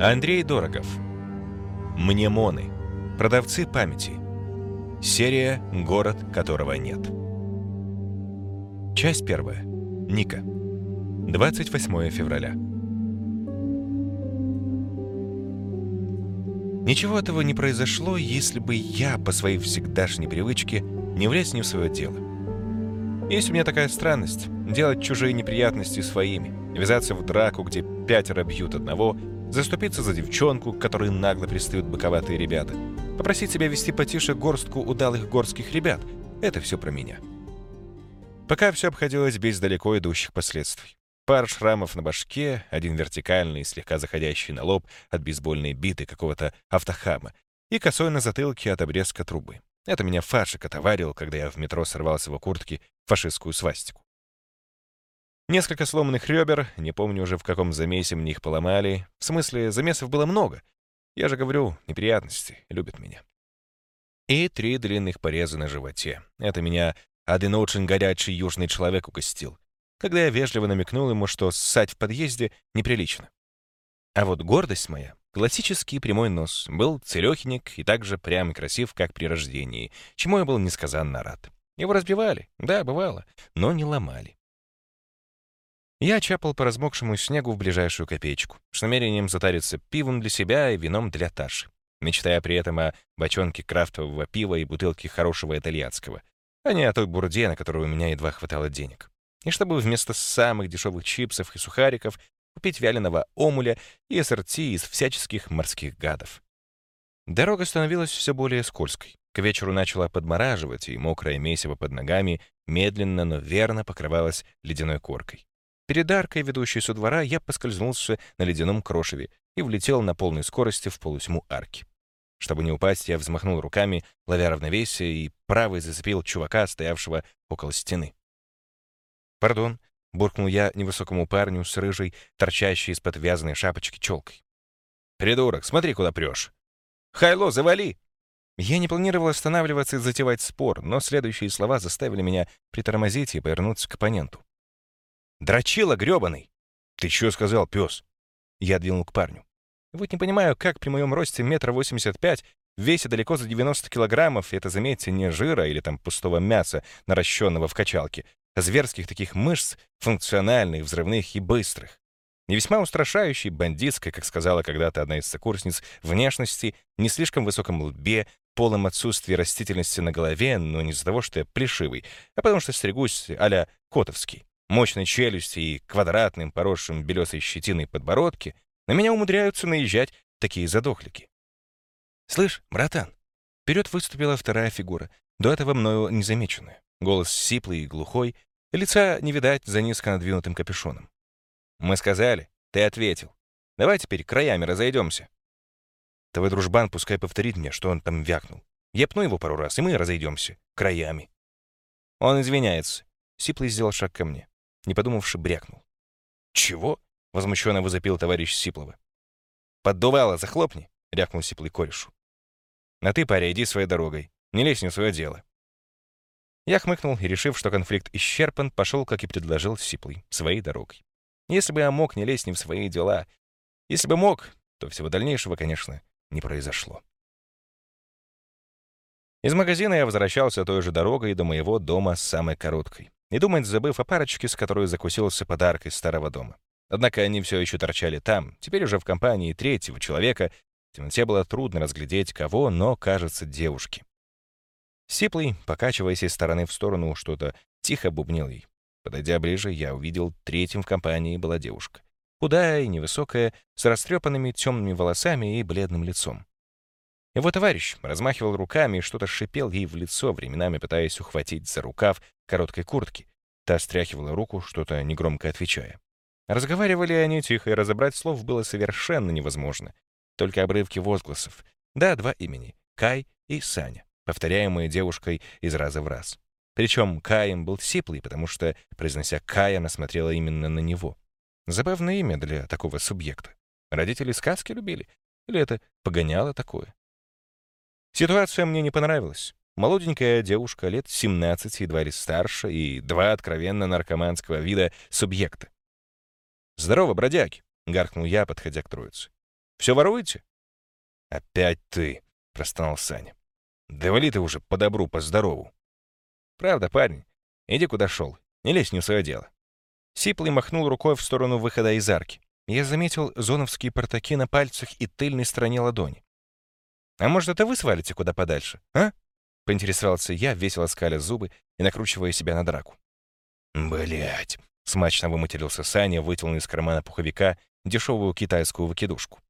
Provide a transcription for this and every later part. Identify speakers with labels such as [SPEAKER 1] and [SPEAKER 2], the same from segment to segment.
[SPEAKER 1] Андрей Дорогов. Мнемоны. Продавцы памяти. Серия «Город, которого нет». Часть первая. Ника. 28 февраля. Ничего этого не произошло, если бы я по своей всегдашней привычке не влез не в свое дело. Есть у меня такая странность — делать чужие неприятности своими, ввязаться в драку, где пятеро бьют одного, заступиться за девчонку, которой нагло пристают боковатые ребята, попросить себя вести потише горстку удалых горских ребят — это все про меня. Пока все обходилось без далеко идущих последствий. Пара шрамов на башке, один вертикальный, слегка заходящий на лоб от бейсбольной биты какого-то автохама и косой на затылке от обрезка трубы. Это меня Фашик отоварил, когда я в метро сорвал с его куртки фашистскую свастику. Несколько сломанных ребер, не помню уже в каком замесе мне их поломали. В смысле, замесов было много. Я же говорю, неприятности, любят меня. И три длинных пореза на животе. Это меня один очень горячий южный человек угостил, когда я вежливо намекнул ему, что ссать в подъезде неприлично. А вот гордость моя, классический прямой нос, был целехенек и так же прям и красив, как при рождении, чему я был несказанно рад. Его разбивали, да, бывало, но не ломали. Я чапал по размокшему снегу в ближайшую копеечку, с намерением затариться пивом для себя и вином для Таши, мечтая при этом о бочонке крафтового пива и бутылке хорошего итальянского, а не о той бурде, на которую у меня едва хватало денег. И чтобы вместо самых дешевых чипсов и сухариков купить вяленого омуля и ассорти из всяческих морских гадов. Дорога становилась все более скользкой. К вечеру начала подмораживать, и мокрая месиво под ногами медленно, но верно покрывалась ледяной коркой. Перед аркой, ведущей со двора, я поскользнулся на ледяном крошеве и влетел на полной скорости в полутьму арки. Чтобы не упасть, я взмахнул руками, ловя равновесие, и правый зацепил чувака, стоявшего около стены. «Пардон», — буркнул я невысокому парню с рыжей, торчащей из-под вязаной шапочки челкой. «Придурок, смотри, куда прешь!» «Хайло, завали!» Я не планировал останавливаться и затевать спор, но следующие слова заставили меня притормозить и повернуться к оппоненту. Дрочила грёбаный!» «Ты чё сказал, пёс?» Я двинул к парню. Вот не понимаю, как при моем росте метра восемьдесят пять, весе далеко за 90 килограммов, это, заметьте, не жира или там пустого мяса, наращенного в качалке, зверских таких мышц, функциональных, взрывных и быстрых. Не весьма устрашающей, бандитской, как сказала когда-то одна из сокурсниц, внешности, не слишком высоком лбе, полном отсутствии растительности на голове, но не из-за того, что я плешивый, а потому что стригусь а Котовский мощной челюсти и квадратным, поросшим белесой щетиной подбородке, на меня умудряются наезжать такие задохлики. «Слышь, братан!» Вперед выступила вторая фигура, до этого мною незамеченная. Голос сиплый и глухой, лица не видать за низко надвинутым капюшоном. «Мы сказали, ты ответил. Давай теперь краями разойдемся». Твой дружбан пускай повторит мне, что он там вякнул. Я пну его пару раз, и мы разойдемся. Краями. Он извиняется. Сиплый сделал шаг ко мне не подумавши, брякнул. «Чего?» — возмущенно возопил товарищ Сиплова. «Поддувало, захлопни!» — рявкнул Сиплый корешу. «А ты, паря, иди своей дорогой. Не лезь не в свое дело». Я хмыкнул и, решив, что конфликт исчерпан, пошел, как и предложил Сиплый, своей дорогой. Если бы я мог не лезть не в свои дела, если бы мог, то всего дальнейшего, конечно, не произошло. Из магазина я возвращался той же дорогой до моего дома самой короткой и думать забыв о парочке, с которой закусился подарок из старого дома. Однако они все еще торчали там, теперь уже в компании третьего человека. В темноте было трудно разглядеть кого, но, кажется, девушки. Сиплый, покачиваясь из стороны в сторону, что-то тихо бубнил ей. Подойдя ближе, я увидел, третьим в компании была девушка. Худая и невысокая, с растрепанными темными волосами и бледным лицом. Его товарищ размахивал руками и что-то шипел ей в лицо, временами пытаясь ухватить за рукав короткой куртки. Та стряхивала руку, что-то негромко отвечая. Разговаривали они тихо, и разобрать слов было совершенно невозможно. Только обрывки возгласов. Да, два имени — Кай и Саня, повторяемые девушкой из раза в раз. Причем Каем был сиплый, потому что, произнося Кай, она смотрела именно на него. Забавное имя для такого субъекта. Родители сказки любили? Или это погоняло такое? Ситуация мне не понравилась. молоденькая девушка лет 17, едва ли старше, и два откровенно наркоманского вида субъекта. «Здорово, бродяги!» — гаркнул я, подходя к троице. «Все воруете?» «Опять ты!» — простонал Саня. «Да вали ты уже по добру, по здорову!» «Правда, парень, иди куда шел, не лезь не в свое дело». Сиплый махнул рукой в сторону выхода из арки. Я заметил зоновские портаки на пальцах и тыльной стороне ладони. «А может, это вы свалите куда подальше, а?» — поинтересовался я, весело скаля зубы и накручивая себя на драку. Блять! смачно выматерился Саня, вытянул из кармана пуховика дешевую китайскую выкидушку.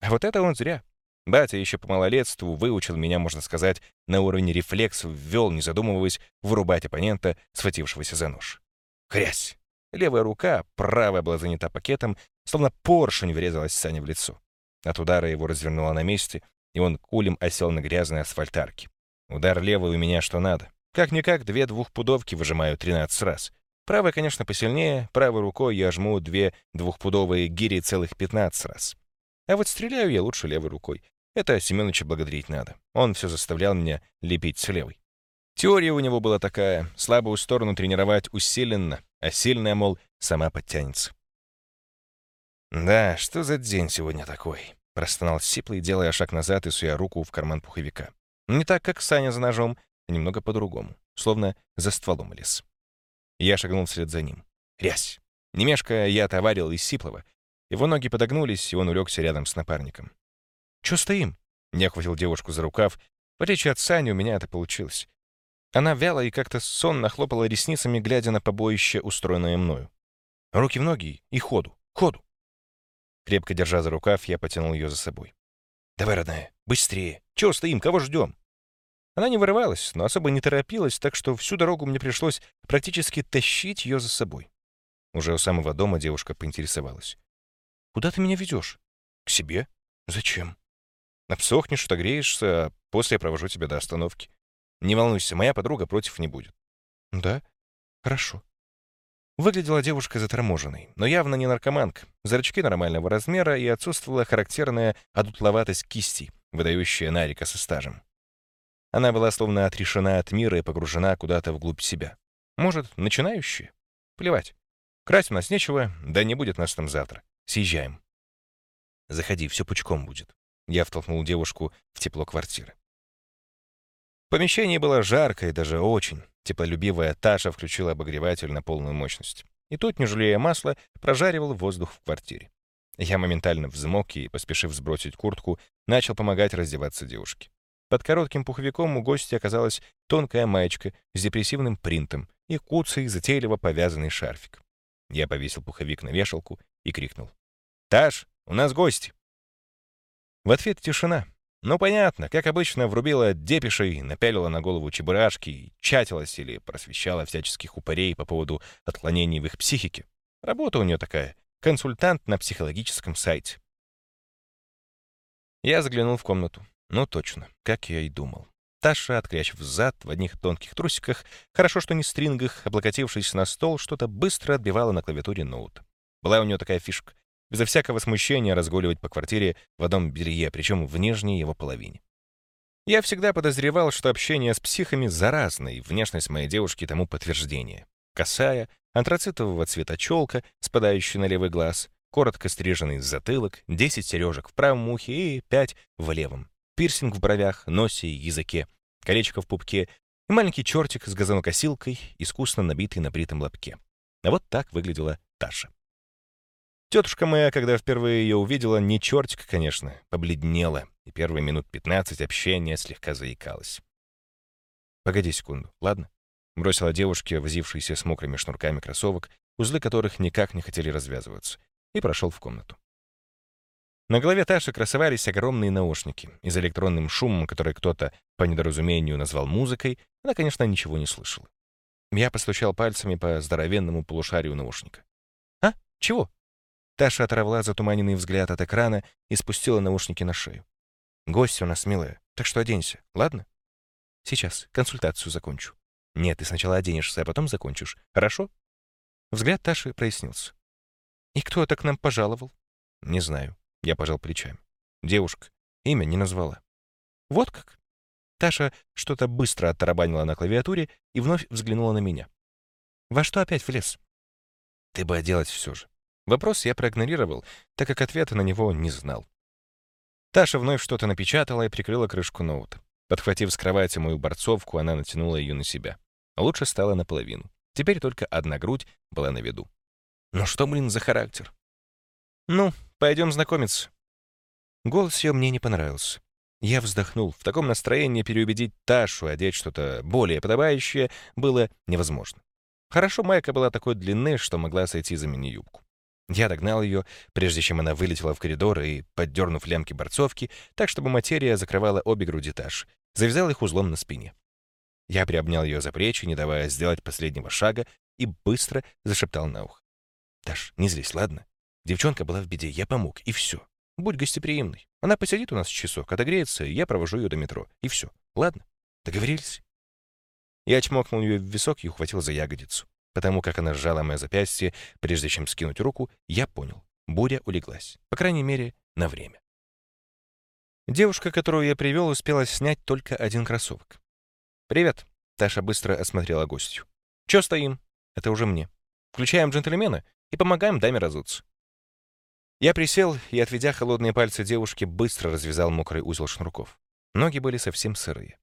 [SPEAKER 1] А вот это он зря. Батя еще по малолетству выучил меня, можно сказать, на уровне рефлексов, ввел, не задумываясь, вырубать оппонента, схватившегося за нож. Хрясь! Левая рука, правая была занята пакетом, словно поршень врезалась Сане в лицо. От удара его развернуло на месте, и он кулем осел на грязной асфальтарке. Удар левый у меня что надо. Как-никак две двухпудовки выжимаю 13 раз. Правой, конечно, посильнее, правой рукой я жму две двухпудовые гири целых 15 раз. А вот стреляю я лучше левой рукой. Это Семеновича благодарить надо. Он все заставлял меня лепить с левой. Теория у него была такая — слабую сторону тренировать усиленно, а сильная, мол, сама подтянется. «Да, что за день сегодня такой?» — простонал Сиплый, делая шаг назад и суя руку в карман пуховика. Не так, как Саня за ножом, а немного по-другому, словно за стволом лес. Я шагнул вслед за ним. Рязь! Немешко я товарил из Сиплова. Его ноги подогнулись, и он улегся рядом с напарником. «Чё стоим?» Я хватил девушку за рукав. В отличие от Сани, у меня это получилось. Она вяло и как-то сонно хлопала ресницами, глядя на побоище, устроенное мною. Руки в ноги и ходу, ходу. Крепко держа за рукав, я потянул ее за собой. «Давай, родная, быстрее! Чего стоим, кого ждем?» Она не вырывалась, но особо не торопилась, так что всю дорогу мне пришлось практически тащить ее за собой. Уже у самого дома девушка поинтересовалась. «Куда ты меня ведешь?» «К себе. Зачем?» «Обсохнешь, отогреешься, а после я провожу тебя до остановки. Не волнуйся, моя подруга против не будет». «Да? Хорошо». Выглядела девушка заторможенной, но явно не наркоманка. Зрачки нормального размера и отсутствовала характерная одутловатость кисти, выдающая Нарика со стажем. Она была словно отрешена от мира и погружена куда-то вглубь себя. Может, начинающая? Плевать. Красть у нас нечего, да не будет нас там завтра. Съезжаем. Заходи, все пучком будет. Я втолкнул девушку в тепло квартиры. Помещение было жарко и даже очень. Теплолюбивая Таша включила обогреватель на полную мощность. И тут, не жалея масла, прожаривал воздух в квартире. Я моментально взмок и, поспешив сбросить куртку, начал помогать раздеваться девушке. Под коротким пуховиком у гостя оказалась тонкая маечка с депрессивным принтом и куцый, затейливо повязанный шарфик. Я повесил пуховик на вешалку и крикнул. «Таш, у нас гости!» В ответ тишина. Ну, понятно, как обычно, врубила депишей, напялила на голову чебурашки чатилась или просвещала всяческих упырей по поводу отклонений в их психике. Работа у нее такая — консультант на психологическом сайте. Я заглянул в комнату. Ну, точно, как я и думал. Таша, открячив зад в одних тонких трусиках, хорошо, что не стрингах, облокотившись на стол, что-то быстро отбивала на клавиатуре ноут. Была у нее такая фишка безо всякого смущения разгуливать по квартире в одном белье, причем в нижней его половине. Я всегда подозревал, что общение с психами заразно, и внешность моей девушки тому подтверждение. Косая, антрацитового цвета челка, спадающая на левый глаз, коротко стриженный затылок, 10 сережек в правом ухе и 5 в левом, пирсинг в бровях, носе и языке, колечко в пупке и маленький чертик с газонокосилкой, искусно набитый на бритом лобке. А вот так выглядела Таша. Тетушка моя, когда впервые ее увидела, не чертик, конечно, побледнела, и первые минут пятнадцать общения слегка заикалась. «Погоди секунду, ладно?» Бросила девушке, возившейся с мокрыми шнурками кроссовок, узлы которых никак не хотели развязываться, и прошел в комнату. На голове Таши красовались огромные наушники, и за электронным шумом, который кто-то по недоразумению назвал музыкой, она, конечно, ничего не слышала. Я постучал пальцами по здоровенному полушарию наушника. «А? Чего?» Таша оторвала затуманенный взгляд от экрана и спустила наушники на шею. «Гость у нас, милая, так что оденься, ладно?» «Сейчас, консультацию закончу». «Нет, ты сначала оденешься, а потом закончишь, хорошо?» Взгляд Таши прояснился. «И кто это к нам пожаловал?» «Не знаю», — я пожал плечами. «Девушка, имя не назвала». «Вот как?» Таша что-то быстро оттарабанила на клавиатуре и вновь взглянула на меня. «Во что опять влез?» «Ты бы оделась все же». Вопрос я проигнорировал, так как ответа на него не знал. Таша вновь что-то напечатала и прикрыла крышку ноута. Подхватив с кровати мою борцовку, она натянула ее на себя. Лучше стало наполовину. Теперь только одна грудь была на виду. Ну что, блин, за характер? Ну, пойдем знакомиться. Голос ее мне не понравился. Я вздохнул. В таком настроении переубедить Ташу одеть что-то более подобающее было невозможно. Хорошо майка была такой длины, что могла сойти за мини-юбку. Я догнал ее, прежде чем она вылетела в коридор и, поддернув лямки борцовки, так, чтобы материя закрывала обе груди Таши, завязал их узлом на спине. Я приобнял ее за плечи, не давая сделать последнего шага, и быстро зашептал на ухо. «Таш, не злись, ладно? Девчонка была в беде, я помог, и все. Будь гостеприимной. Она посидит у нас часок, отогреется, и я провожу ее до метро. И все. Ладно? Договорились?» Я чмокнул ее в висок и ухватил за ягодицу. Потому как она сжала мое запястье, прежде чем скинуть руку, я понял. Буря улеглась. По крайней мере, на время. Девушка, которую я привел, успела снять только один кроссовок. «Привет», — Таша быстро осмотрела гостью. «Чё стоим?» «Это уже мне. Включаем джентльмена и помогаем даме разуться». Я присел и, отведя холодные пальцы девушки, быстро развязал мокрый узел шнурков. Ноги были совсем сырые.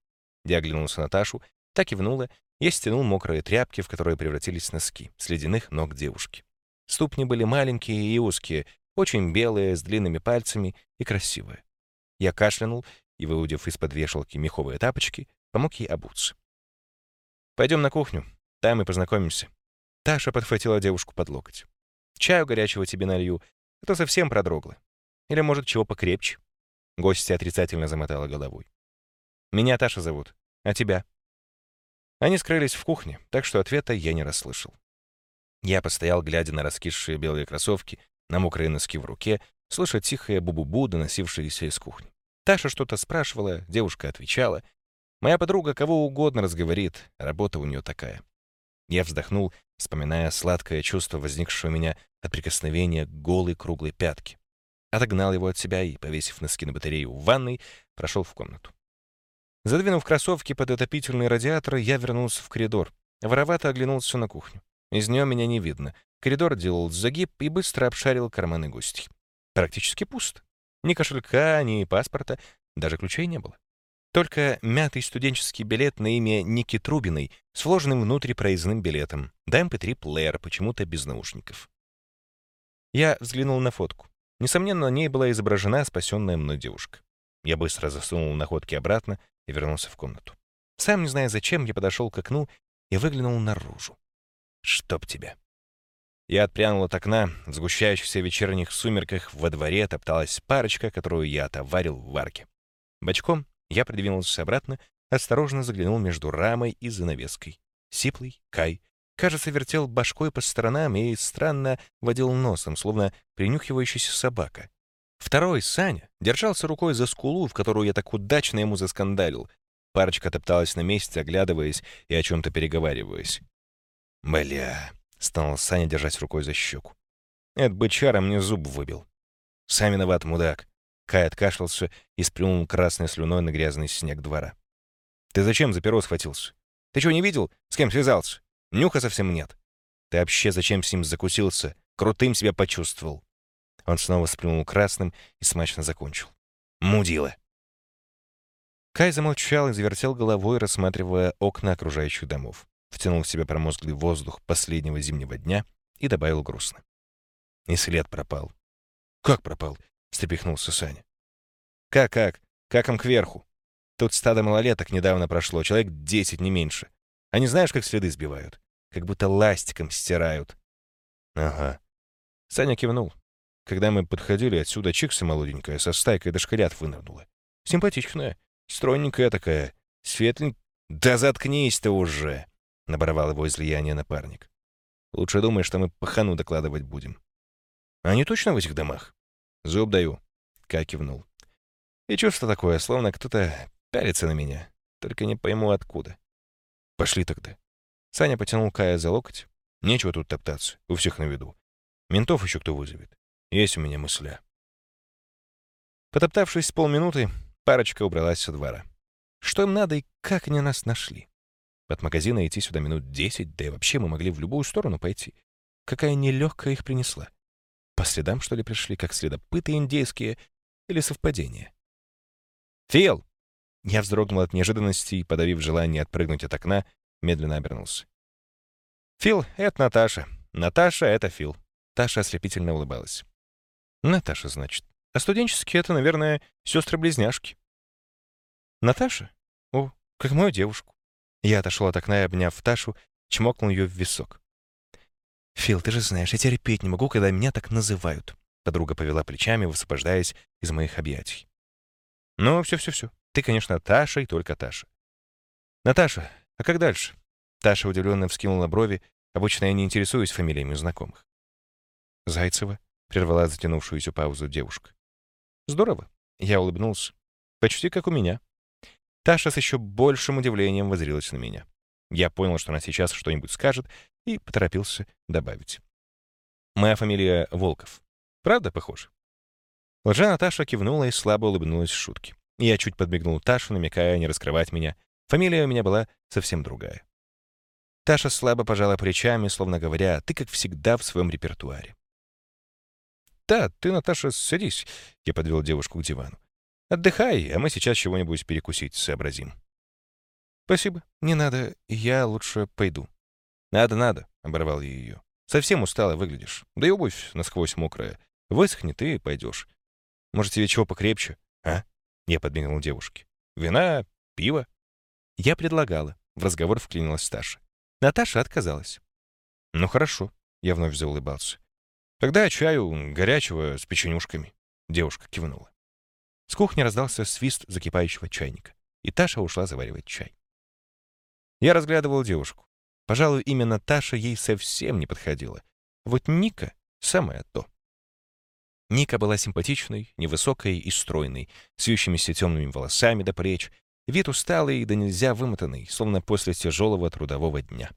[SPEAKER 1] Я оглянулся на Ташу, так кивнула, я стянул мокрые тряпки, в которые превратились носки, с ледяных ног девушки. Ступни были маленькие и узкие, очень белые, с длинными пальцами и красивые. Я кашлянул и, выудив из-под вешалки меховые тапочки, помог ей обуться. «Пойдем на кухню, там и познакомимся». Таша подхватила девушку под локоть. «Чаю горячего тебе налью, а то совсем продрогла. Или, может, чего покрепче?» Гостья отрицательно замотала головой. «Меня Таша зовут. А тебя?» Они скрылись в кухне, так что ответа я не расслышал. Я постоял, глядя на раскисшие белые кроссовки, на мокрые носки в руке, слыша тихое бу-бу-бу, доносившееся из кухни. Таша что-то спрашивала, девушка отвечала. Моя подруга кого угодно разговорит, работа у нее такая. Я вздохнул, вспоминая сладкое чувство, возникшее у меня от прикосновения к голой круглой пятке. Отогнал его от себя и, повесив носки на батарею в ванной, прошел в комнату. Задвинув кроссовки под отопительный радиатор, я вернулся в коридор. Воровато оглянулся на кухню. Из нее меня не видно. Коридор делал загиб и быстро обшарил карманы гостей. Практически пуст. Ни кошелька, ни паспорта, даже ключей не было. Только мятый студенческий билет на имя Ники Трубиной с вложенным внутрь проездным билетом, да MP3 эм почему-то без наушников. Я взглянул на фотку. Несомненно, на ней была изображена спасенная мной девушка. Я быстро засунул находки обратно и вернулся в комнату. Сам не зная зачем, я подошел к окну и выглянул наружу. Чтоб тебя. Я отпрянул от окна. В сгущающихся вечерних сумерках во дворе топталась парочка, которую я отоварил в варке. Бочком я придвинулся обратно, осторожно заглянул между рамой и занавеской. Сиплый, Кай, кажется, вертел башкой по сторонам и странно водил носом, словно принюхивающаяся собака. Второй, Саня, держался рукой за скулу, в которую я так удачно ему заскандалил. Парочка топталась на месте, оглядываясь и о чем-то переговариваясь. «Бля!» — стал Саня держать рукой за щеку. «Этот бычара мне зуб выбил. Сам виноват, мудак. Кай откашлялся и сплюнул красной слюной на грязный снег двора. «Ты зачем за перо схватился? Ты что, не видел, с кем связался? Нюха совсем нет. Ты вообще зачем с ним закусился? Крутым себя почувствовал». Он снова сплюнул красным и смачно закончил. «Мудила!» Кай замолчал и завертел головой, рассматривая окна окружающих домов. Втянул в себя промозглый воздух последнего зимнего дня и добавил грустно. И след пропал. «Как пропал?» — встрепихнулся Саня. «Как-как? Как им кверху? Тут стадо малолеток недавно прошло, человек десять, не меньше. Они знаешь, как следы сбивают? Как будто ластиком стирают». «Ага». Саня кивнул. Когда мы подходили, отсюда чикса молоденькая со стайкой дошколят вынырнула. Симпатичная, стройненькая такая, светленькая. «Да заткнись ты уже!» — наборовал его излияние напарник. «Лучше думай, что мы пахану докладывать будем». «Они точно в этих домах?» «Зуб даю», — Кай кивнул. «И чувство такое, словно кто-то пялится на меня. Только не пойму, откуда». «Пошли тогда». Саня потянул Кая за локоть. «Нечего тут топтаться, у всех на виду. Ментов еще кто вызовет. Есть у меня мысля». Потоптавшись полминуты, парочка убралась со двора. Что им надо и как они нас нашли? От магазина идти сюда минут десять, да и вообще мы могли в любую сторону пойти. Какая нелегкая их принесла. По следам, что ли, пришли, как следопыты индейские, или совпадение? «Фил!» Я вздрогнул от неожиданности и, подавив желание отпрыгнуть от окна, медленно обернулся. «Фил — это Наташа. Наташа — это Фил». Таша ослепительно улыбалась. «Наташа, значит. А студенческие — это, наверное, сестры-близняшки». «Наташа? О, как мою девушку». Я отошел от окна и, обняв Ташу, чмокнул ее в висок. «Фил, ты же знаешь, я терпеть не могу, когда меня так называют». Подруга повела плечами, высвобождаясь из моих объятий. «Ну, все-все-все. Ты, конечно, Таша и только Таша». «Наташа, а как дальше?» Таша удивленно вскинула брови. Обычно я не интересуюсь фамилиями знакомых. «Зайцева», — прервала затянувшуюся паузу девушка. «Здорово». Я улыбнулся. «Почти как у меня». Таша с еще большим удивлением возрилась на меня. Я понял, что она сейчас что-нибудь скажет, и поторопился добавить. «Моя фамилия Волков. Правда похож?» Лжа Наташа кивнула и слабо улыбнулась в шутке. Я чуть подмигнул Ташу, намекая не раскрывать меня. Фамилия у меня была совсем другая. Таша слабо пожала плечами, словно говоря, «Ты, как всегда, в своем репертуаре». «Да, ты, Наташа, садись», — я подвел девушку к дивану. «Отдыхай, а мы сейчас чего-нибудь перекусить сообразим». «Спасибо, не надо, я лучше пойду». «Надо, надо», — оборвал я ее. «Совсем устала выглядишь. Да и обувь насквозь мокрая. Высохнет и пойдешь. Может, тебе чего покрепче, а?» Я подмигнул девушке. «Вина? Пиво?» Я предлагала. В разговор вклинилась Таша. Наташа отказалась. «Ну хорошо», — я вновь заулыбался. «Тогда чаю горячего с печенюшками». Девушка кивнула. С кухни раздался свист закипающего чайника, и Таша ушла заваривать чай. Я разглядывал девушку. Пожалуй, именно Таша ей совсем не подходила. Вот Ника — самое то. Ника была симпатичной, невысокой и стройной, с вьющимися темными волосами до плеч, вид усталый и да нельзя вымотанный, словно после тяжелого трудового дня.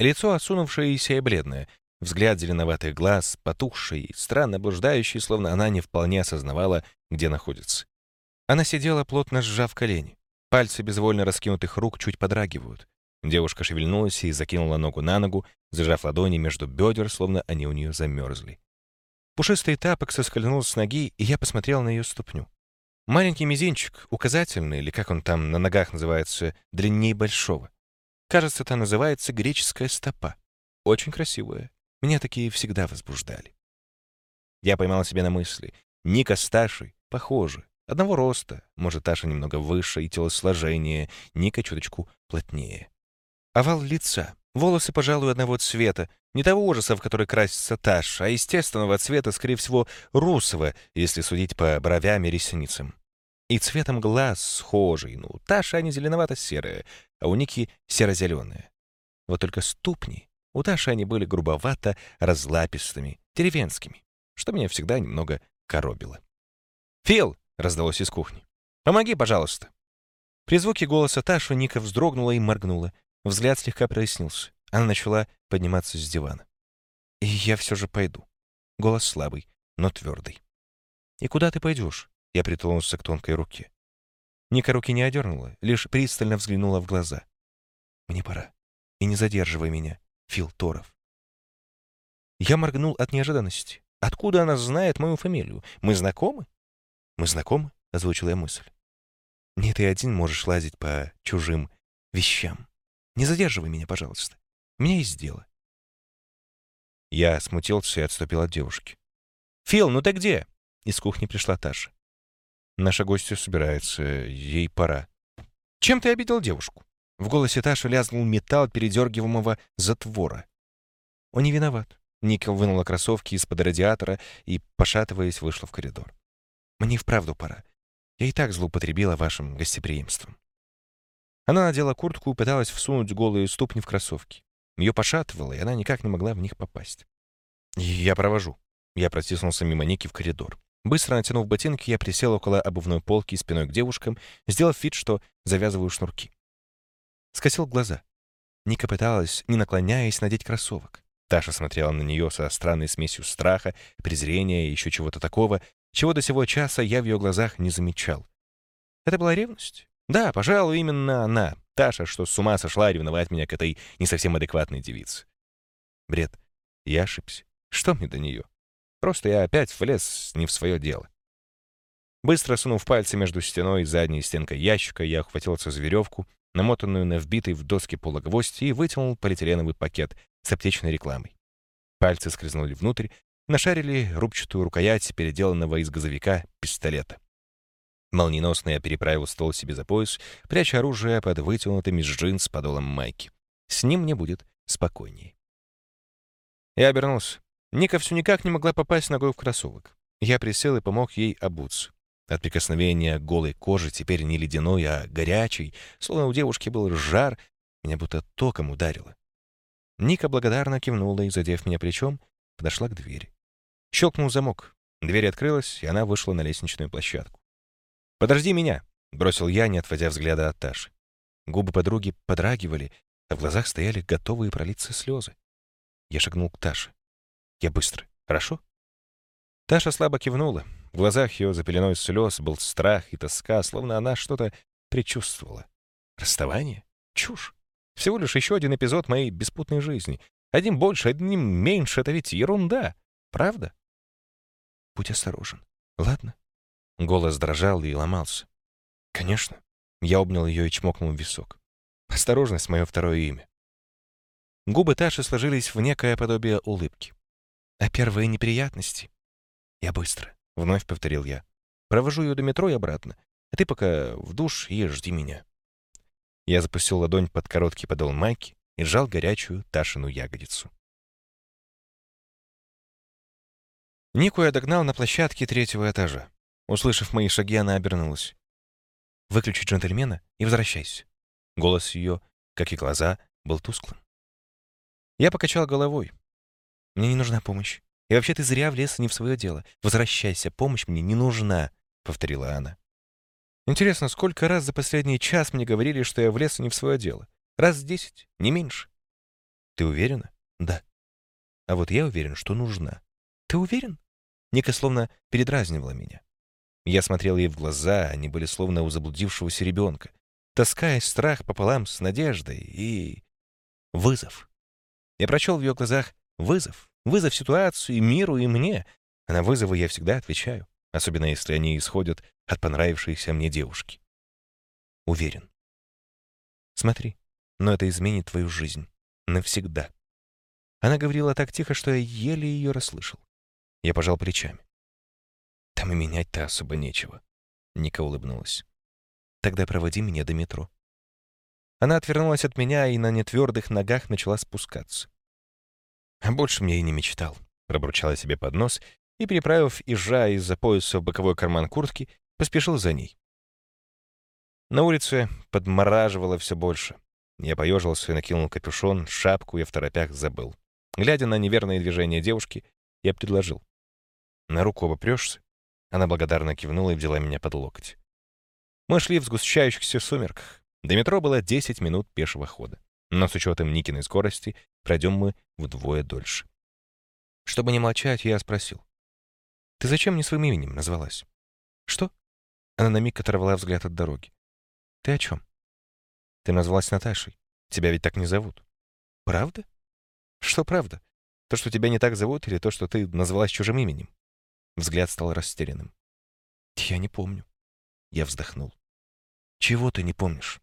[SPEAKER 1] Лицо осунувшееся и бледное, взгляд зеленоватых глаз, потухший, странно блуждающий, словно она не вполне осознавала, где находится. Она сидела, плотно сжав колени. Пальцы безвольно раскинутых рук чуть подрагивают. Девушка шевельнулась и закинула ногу на ногу, зажав ладони между бедер, словно они у нее замерзли. Пушистый тапок соскользнул с ноги, и я посмотрел на ее ступню. Маленький мизинчик, указательный, или как он там на ногах называется, длиннее большого. Кажется, это называется греческая стопа. Очень красивая. Меня такие всегда возбуждали. Я поймал себя на мысли. Ника с Ташей похожи. Одного роста, может, Таша немного выше и телосложение, Ника чуточку плотнее. Овал лица. Волосы, пожалуй, одного цвета. Не того ужаса, в который красится Таш, а естественного цвета, скорее всего, русого, если судить по бровям и ресницам. И цветом глаз схожий. Ну, Таша они зеленовато-серые, а у Ники серо-зеленые. Вот только ступни. У Таши они были грубовато разлапистыми, деревенскими, что меня всегда немного коробило. «Фил!» — раздалось из кухни. «Помоги, пожалуйста!» При звуке голоса Таша Ника вздрогнула и моргнула. Взгляд слегка прояснился. Она начала подниматься с дивана. «И я все же пойду». Голос слабый, но твердый. «И куда ты пойдешь?» Я притронулся к тонкой руке. Ника руки не одернула, лишь пристально взглянула в глаза. «Мне пора. И не задерживай меня, Фил Торов». Я моргнул от неожиданности. Откуда она знает мою фамилию? Мы знакомы? Мы знакомы? — озвучила я мысль. Не ты один можешь лазить по чужим вещам. Не задерживай меня, пожалуйста. У меня есть дело. Я смутился и отступил от девушки. «Фил, ну ты где?» Из кухни пришла Таша. Наша гостья собирается, ей пора. «Чем ты обидел девушку?» В голосе Таши лязнул металл передергиваемого затвора. Он не виноват. Ника вынула кроссовки из-под радиатора и, пошатываясь, вышла в коридор. «Мне вправду пора. Я и так злоупотребила вашим гостеприимством». Она надела куртку и пыталась всунуть голые ступни в кроссовки. Ее пошатывало, и она никак не могла в них попасть. «Я провожу». Я протиснулся мимо Ники в коридор. Быстро натянув ботинки, я присел около обувной полки спиной к девушкам, сделав вид, что завязываю шнурки. Скосил глаза. Ника пыталась, не наклоняясь, надеть кроссовок. Таша смотрела на нее со странной смесью страха, презрения и еще чего-то такого, чего до сего часа я в ее глазах не замечал. Это была ревность? Да, пожалуй, именно она, Таша, что с ума сошла ревновать меня к этой не совсем адекватной девице. Бред. Я ошибся. Что мне до нее? Просто я опять влез не в свое дело. Быстро сунув пальцы между стеной и задней стенкой ящика, я ухватился за веревку, намотанную на вбитый в доски полугвоздь, и вытянул полиэтиленовый пакет с аптечной рекламой. Пальцы скользнули внутрь, нашарили рубчатую рукоять переделанного из газовика пистолета. Молниеносно я переправил ствол себе за пояс, пряча оружие под вытянутым из джинс подолом майки. С ним мне будет спокойнее. Я обернулся. Ника все никак не могла попасть ногой в кроссовок. Я присел и помог ей обуться. От прикосновения голой кожи теперь не ледяной, а горячий, словно у девушки был жар, меня будто током ударило. Ника благодарно кивнула и, задев меня плечом, подошла к двери. Щелкнул замок. Дверь открылась, и она вышла на лестничную площадку. «Подожди меня!» — бросил я, не отводя взгляда от Таши. Губы подруги подрагивали, а в глазах стояли готовые пролиться слезы. Я шагнул к Таше. «Я быстро. Хорошо?» Таша слабо кивнула. В глазах ее за пеленой слез был страх и тоска, словно она что-то предчувствовала. Расставание? Чушь. Всего лишь еще один эпизод моей беспутной жизни. Один больше, одним меньше — это ведь ерунда. Правда? Будь осторожен. Ладно? Голос дрожал и ломался. Конечно. Я обнял ее и чмокнул в висок. Осторожность — мое второе имя. Губы Таши сложились в некое подобие улыбки. А первые неприятности? Я быстро, — вновь повторил я. Провожу ее до метро и обратно. А ты пока в душ и жди меня. Я запустил ладонь под короткий подол майки и сжал горячую Ташину ягодицу. Нику я догнал на площадке третьего этажа. Услышав мои шаги, она обернулась. «Выключи джентльмена и возвращайся». Голос ее, как и глаза, был тусклым. Я покачал головой. «Мне не нужна помощь. И вообще ты зря влез не в свое дело. Возвращайся, помощь мне не нужна», — повторила она. Интересно, сколько раз за последний час мне говорили, что я влез не в свое дело? Раз десять, не меньше. Ты уверена? Да. А вот я уверен, что нужна. Ты уверен? Ника словно передразнивала меня. Я смотрел ей в глаза, они были словно у заблудившегося ребенка. Тоска и страх пополам с надеждой и... вызов. Я прочел в ее глазах вызов. Вызов ситуацию и миру, и мне. А на вызовы я всегда отвечаю, особенно если они исходят от понравившейся мне девушки. Уверен. Смотри, но это изменит твою жизнь. Навсегда. Она говорила так тихо, что я еле ее расслышал. Я пожал плечами. Там и менять-то особо нечего. Ника улыбнулась. Тогда проводи меня до метро. Она отвернулась от меня и на нетвердых ногах начала спускаться. А больше мне и не мечтал. Пробурчала себе под нос и, переправив ижа из-за пояса в боковой карман куртки, поспешил за ней. На улице подмораживало все больше. Я поежился и накинул капюшон, шапку я в торопях забыл. Глядя на неверные движения девушки, я предложил. На руку обопрешься?» Она благодарно кивнула и взяла меня под локоть. Мы шли в сгущающихся сумерках. До метро было 10 минут пешего хода. Но с учетом Никиной скорости пройдем мы вдвое дольше. Чтобы не молчать, я спросил. «Ты зачем мне своим именем назвалась?» «Что?» Она на миг оторвала взгляд от дороги. «Ты о чем?» «Ты назвалась Наташей. Тебя ведь так не зовут». «Правда?» «Что правда? То, что тебя не так зовут, или то, что ты назвалась чужим именем?» Взгляд стал растерянным. «Я не помню». Я вздохнул. «Чего ты не помнишь?»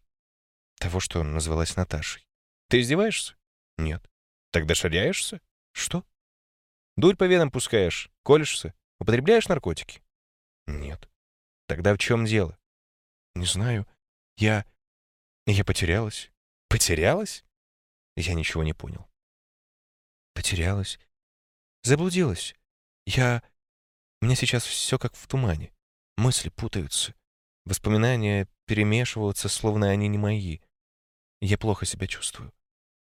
[SPEAKER 1] «Того, что назвалась Наташей». «Ты издеваешься?» «Нет». «Тогда шаряешься?» «Что?» «Дурь по венам пускаешь, колешься, употребляешь наркотики?» «Нет». «Тогда в чем дело?» «Не знаю. Я... я потерялась». «Потерялась?» Я ничего не понял. «Потерялась. Заблудилась. Я... У меня сейчас все как в тумане. Мысли путаются. Воспоминания перемешиваются, словно они не мои. Я плохо себя чувствую.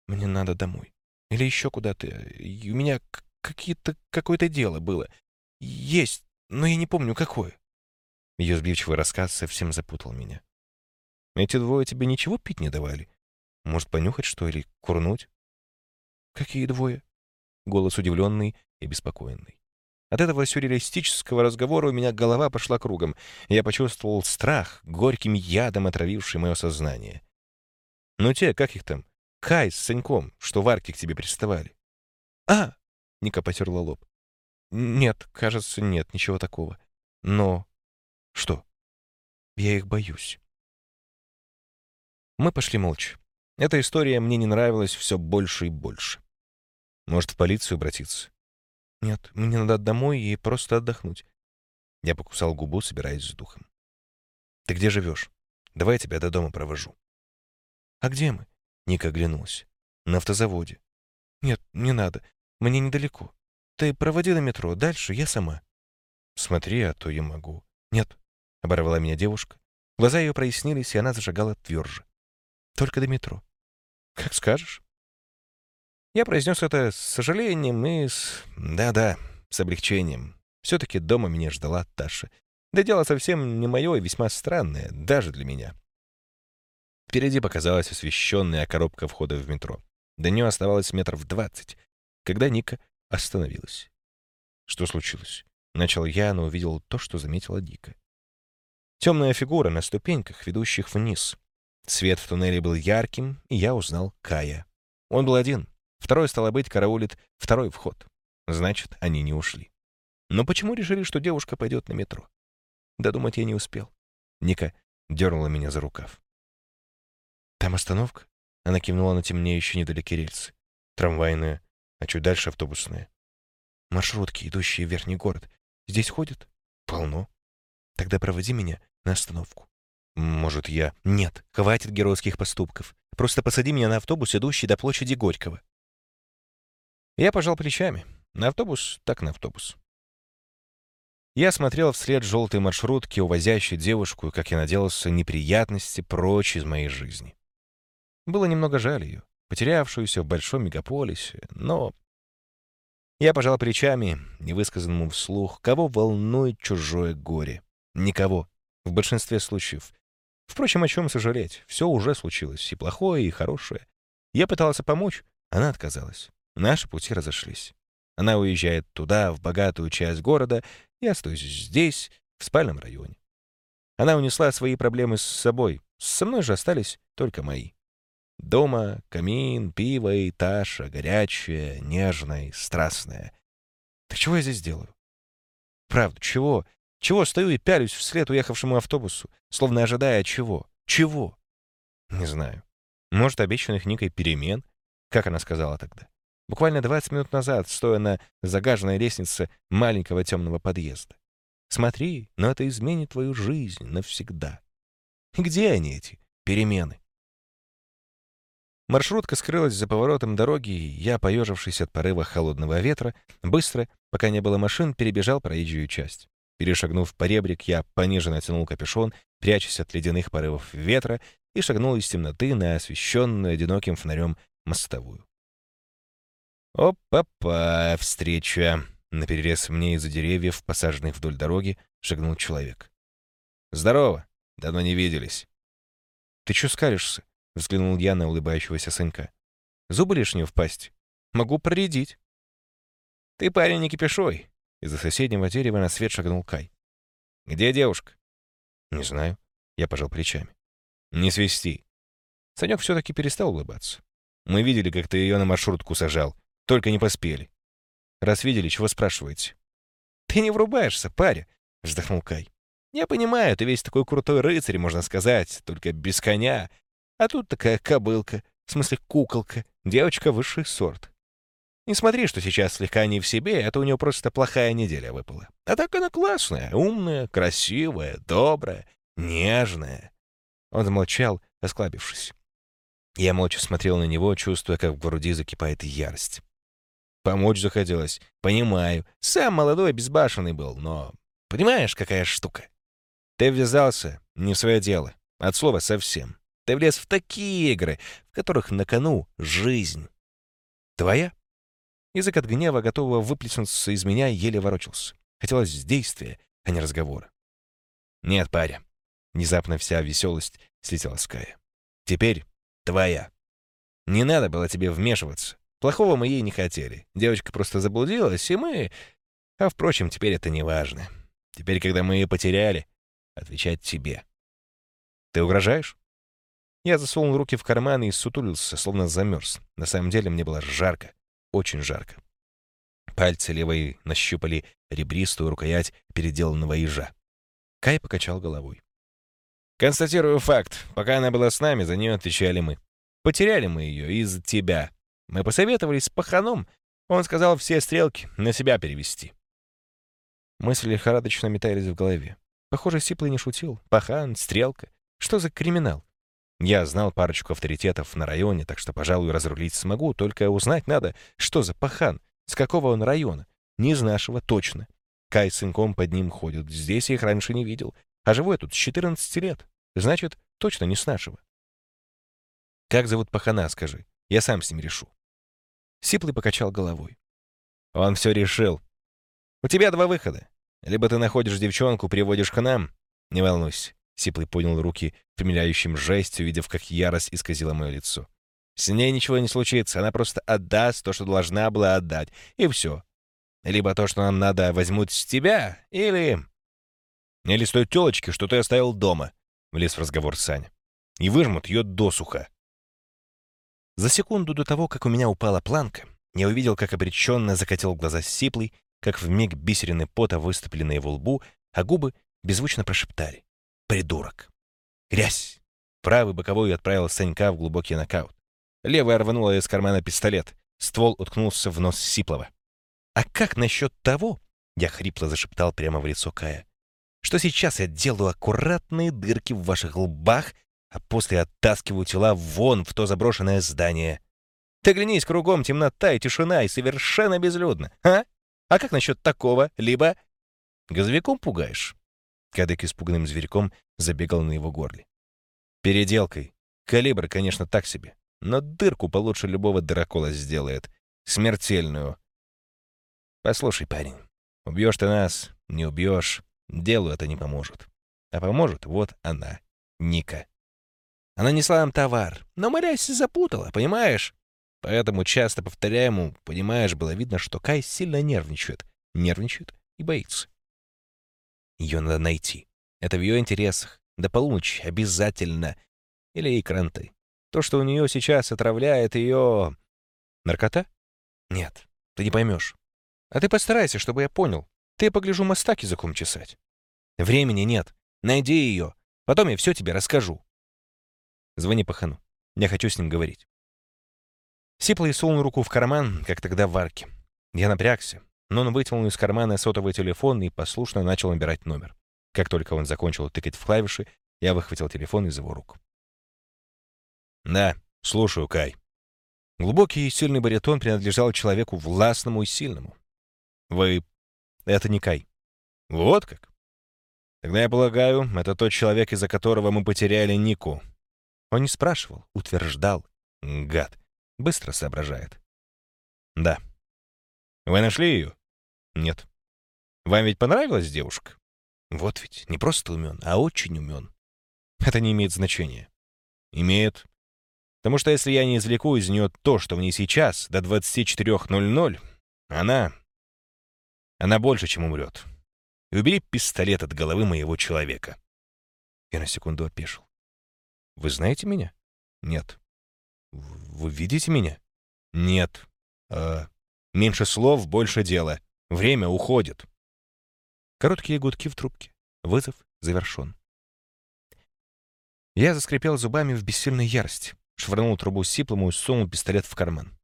[SPEAKER 1] Мне надо домой. Или еще куда-то. У меня какие-то какое-то дело было. Есть, но я не помню, какое. Ее сбивчивый рассказ совсем запутал меня. Эти двое тебе ничего пить не давали? Может, понюхать что или курнуть? Какие двое? Голос удивленный и беспокойный. От этого сюрреалистического разговора у меня голова пошла кругом. Я почувствовал страх, горьким ядом отравивший мое сознание. «Ну те, как их там? Кай с Саньком, что в арке к тебе приставали». «А!» — Ника потерла лоб. «Нет, кажется, нет, ничего такого. Но...» «Что?» «Я их боюсь». Мы пошли молча. Эта история мне не нравилась все больше и больше. Может, в полицию обратиться? Нет, мне надо домой и просто отдохнуть. Я покусал губу, собираясь с духом. Ты где живешь? Давай я тебя до дома провожу. А где мы? Ника оглянулась. На автозаводе. Нет, не надо. Мне недалеко. Ты проводи на метро, дальше я сама. Смотри, а то я могу. Нет, оборвала меня девушка. Глаза ее прояснились, и она зажигала тверже. Только до метро. Как скажешь. Я произнес это с сожалением и с... Да-да, с облегчением. Все-таки дома меня ждала Таша. Да дело совсем не мое и весьма странное, даже для меня. Впереди показалась освещенная коробка входа в метро. До нее оставалось метров двадцать, когда Ника остановилась. Что случилось? Начал я, но увидел то, что заметила Ника. Темная фигура на ступеньках, ведущих вниз. Свет в туннеле был ярким, и я узнал Кая. Он был один. Второй, стало быть, караулит второй вход. Значит, они не ушли. Но почему решили, что девушка пойдет на метро? Додумать я не успел. Ника дернула меня за рукав. «Там остановка?» Она кивнула на темнеющие недалекие рельсы. «Трамвайная, а чуть дальше автобусная. Маршрутки, идущие в верхний город, здесь ходят?» «Полно. Тогда проводи меня на остановку». Может, я... Нет, хватит геройских поступков. Просто посади меня на автобус, идущий до площади Горького. Я пожал плечами. На автобус, так на автобус. Я смотрел вслед желтой маршрутки, увозящей девушку, как я надеялся, неприятности прочь из моей жизни. Было немного жаль ее, потерявшуюся в большом мегаполисе, но... Я пожал плечами, невысказанному вслух, кого волнует чужое горе. Никого. В большинстве случаев. Впрочем, о чем сожалеть? Все уже случилось, и плохое, и хорошее. Я пытался помочь, она отказалась. Наши пути разошлись. Она уезжает туда, в богатую часть города, я остаюсь здесь, в спальном районе. Она унесла свои проблемы с собой, со мной же остались только мои. Дома камин, пиво и Таша, горячая, нежная, страстная. Так чего я здесь делаю? Правда, чего? Чего стою и пялюсь вслед уехавшему автобусу, словно ожидая чего? Чего? Не знаю. Может, обещанных Никой перемен? Как она сказала тогда? Буквально 20 минут назад, стоя на загаженной лестнице маленького темного подъезда. Смотри, но это изменит твою жизнь навсегда. И где они, эти перемены? Маршрутка скрылась за поворотом дороги, и я, поежившись от порыва холодного ветра, быстро, пока не было машин, перебежал проезжую часть. Перешагнув поребрик, я пониже натянул капюшон, прячась от ледяных порывов ветра, и шагнул из темноты на освещенную одиноким фонарем мостовую. «Опа-па, встреча!» Наперерез мне из-за деревьев, посаженных вдоль дороги, шагнул человек. «Здорово! Давно не виделись». «Ты чё скалишься?» — взглянул я на улыбающегося Санька. «Зубы лишние в пасть. Могу проредить». «Ты, парень, не кипишой. Из-за соседнего дерева на свет шагнул Кай. «Где девушка?» «Не знаю». Я пожал плечами. «Не свисти». Санек все-таки перестал улыбаться. «Мы видели, как ты ее на маршрутку сажал. Только не поспели». «Раз видели, чего спрашиваете?» «Ты не врубаешься, паря», — вздохнул Кай. «Я понимаю, ты весь такой крутой рыцарь, можно сказать, только без коня. А тут такая кобылка, в смысле куколка, девочка высший сорт. Не смотри, что сейчас слегка не в себе, это у нее просто плохая неделя выпала. А так она классная, умная, красивая, добрая, нежная. Он замолчал, осклабившись. Я молча смотрел на него, чувствуя, как в груди закипает ярость. Помочь захотелось. Понимаю. Сам молодой, безбашенный был, но... Понимаешь, какая штука? Ты ввязался не в свое дело. От слова совсем. Ты влез в такие игры, в которых на кону жизнь. Твоя? Язык от гнева, готового выплеснуться из меня, еле ворочался. Хотелось действия, а не разговора. «Нет, паря». Внезапно вся веселость слетела с Кая. «Теперь твоя. Не надо было тебе вмешиваться. Плохого мы ей не хотели. Девочка просто заблудилась, и мы... А, впрочем, теперь это не важно. Теперь, когда мы ее потеряли, отвечать тебе. Ты угрожаешь? Я засунул руки в карманы и сутулился, словно замерз. На самом деле мне было жарко, очень жарко. Пальцы левой нащупали ребристую рукоять переделанного ежа. Кай покачал головой. «Констатирую факт. Пока она была с нами, за нее отвечали мы. Потеряли мы ее из-за тебя. Мы посоветовались с паханом. Он сказал все стрелки на себя перевести». Мысли лихорадочно метались в голове. Похоже, Сиплый не шутил. Пахан, стрелка. Что за криминал? Я знал парочку авторитетов на районе, так что, пожалуй, разрулить смогу, только узнать надо, что за пахан, с какого он района. Не из нашего, точно. Кай сынком под ним ходят. Здесь я их раньше не видел. А живу я тут с 14 лет. Значит, точно не с нашего. Как зовут пахана, скажи. Я сам с ним решу. Сиплый покачал головой. Он все решил. У тебя два выхода. Либо ты находишь девчонку, приводишь к нам. Не волнуйся. Сиплый поднял руки примиряющим жесть, увидев, как ярость исказила мое лицо. С ней ничего не случится, она просто отдаст то, что должна была отдать, и все. Либо то, что нам надо, возьмут с тебя, или... Или с той телочки, что ты оставил дома, — влез в разговор Саня. И выжмут ее досуха. За секунду до того, как у меня упала планка, я увидел, как обреченно закатил глаза Сиплый, как вмиг бисерины пота выступили на его лбу, а губы беззвучно прошептали. «Придурок!» «Грязь!» Правый боковой отправил Санька в глубокий нокаут. Левая рванула из кармана пистолет. Ствол уткнулся в нос Сиплова. «А как насчет того?» — я хрипло зашептал прямо в лицо Кая. «Что сейчас я делаю аккуратные дырки в ваших лбах, а после оттаскиваю тела вон в то заброшенное здание. Ты глянись кругом, темнота и тишина, и совершенно безлюдно, а? А как насчет такого? Либо... Газовиком пугаешь?» Кадык испуганным зверьком забегал на его горле. «Переделкой. Калибр, конечно, так себе но дырку получше любого дырокола сделает. Смертельную. Послушай, парень, убьешь ты нас, не убьешь, делу это не поможет. А поможет вот она, Ника. Она несла нам товар, но морясь запутала, понимаешь? Поэтому часто повторяемому, понимаешь, было видно, что Кай сильно нервничает. Нервничает и боится. Ее надо найти. Это в ее интересах. До полуночи обязательно. Или и кранты. То, что у нее сейчас отравляет ее... Наркота? Нет, ты не поймешь. А ты постарайся, чтобы я понял. Ты, погляжу, мостак языком чесать. Времени нет. Найди ее. Потом я все тебе расскажу. Звони Пахану. Я хочу с ним говорить. Сиплый сунул руку в карман, как тогда в арке. Я напрягся, но он вытянул из кармана сотовый телефон и послушно начал набирать номер. Как только он закончил тыкать в клавиши, я выхватил телефон из его рук. «Да, слушаю, Кай». Глубокий и сильный баритон принадлежал человеку властному и сильному. «Вы... это не Кай». «Вот как?» «Тогда я полагаю, это тот человек, из-за которого мы потеряли Нику». Он не спрашивал, утверждал. Гад. Быстро соображает. «Да». «Вы нашли ее?» «Нет». «Вам ведь понравилась девушка?» «Вот ведь, не просто умен, а очень умен». «Это не имеет значения». «Имеет. Потому что если я не извлеку из нее то, что в ней сейчас, до 24.00, она... Она больше, чем умрет. И убери пистолет от головы моего человека. Я на секунду опешил. Вы знаете меня? Нет. Вы видите меня? Нет. А, меньше слов, больше дела. Время уходит. Короткие гудки в трубке. Вызов завершен. Я заскрипел зубами в бессильной ярости швырнул трубу сиплому и сунул пистолет в карман.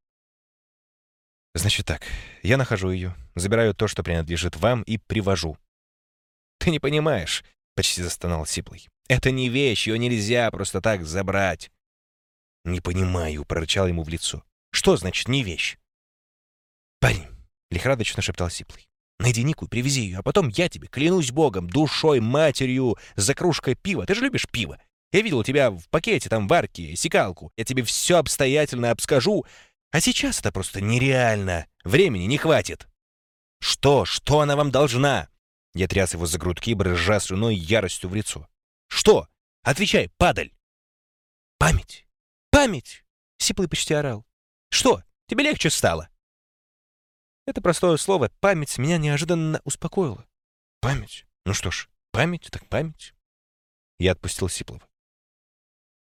[SPEAKER 1] «Значит так, я нахожу ее, забираю то, что принадлежит вам, и привожу». «Ты не понимаешь», — почти застонал Сиплый. «Это не вещь, ее нельзя просто так забрать». «Не понимаю», — прорычал ему в лицо. «Что значит «не вещь»?» «Парень», — лихорадочно шептал Сиплый. «Найди Нику, привези ее, а потом я тебе, клянусь богом, душой, матерью, за кружкой пива. Ты же любишь пиво? Я видел тебя в пакете, там, в арке, секалку. Я тебе все обстоятельно обскажу. А сейчас это просто нереально. Времени не хватит. Что? Что она вам должна? Я тряс его за грудки, брызжа слюной яростью в лицо. Что? Отвечай, падаль. Память. Память. Сиплый почти орал. Что? Тебе легче стало? Это простое слово «память» меня неожиданно успокоило. Память? Ну что ж, память так память. Я отпустил Сиплова.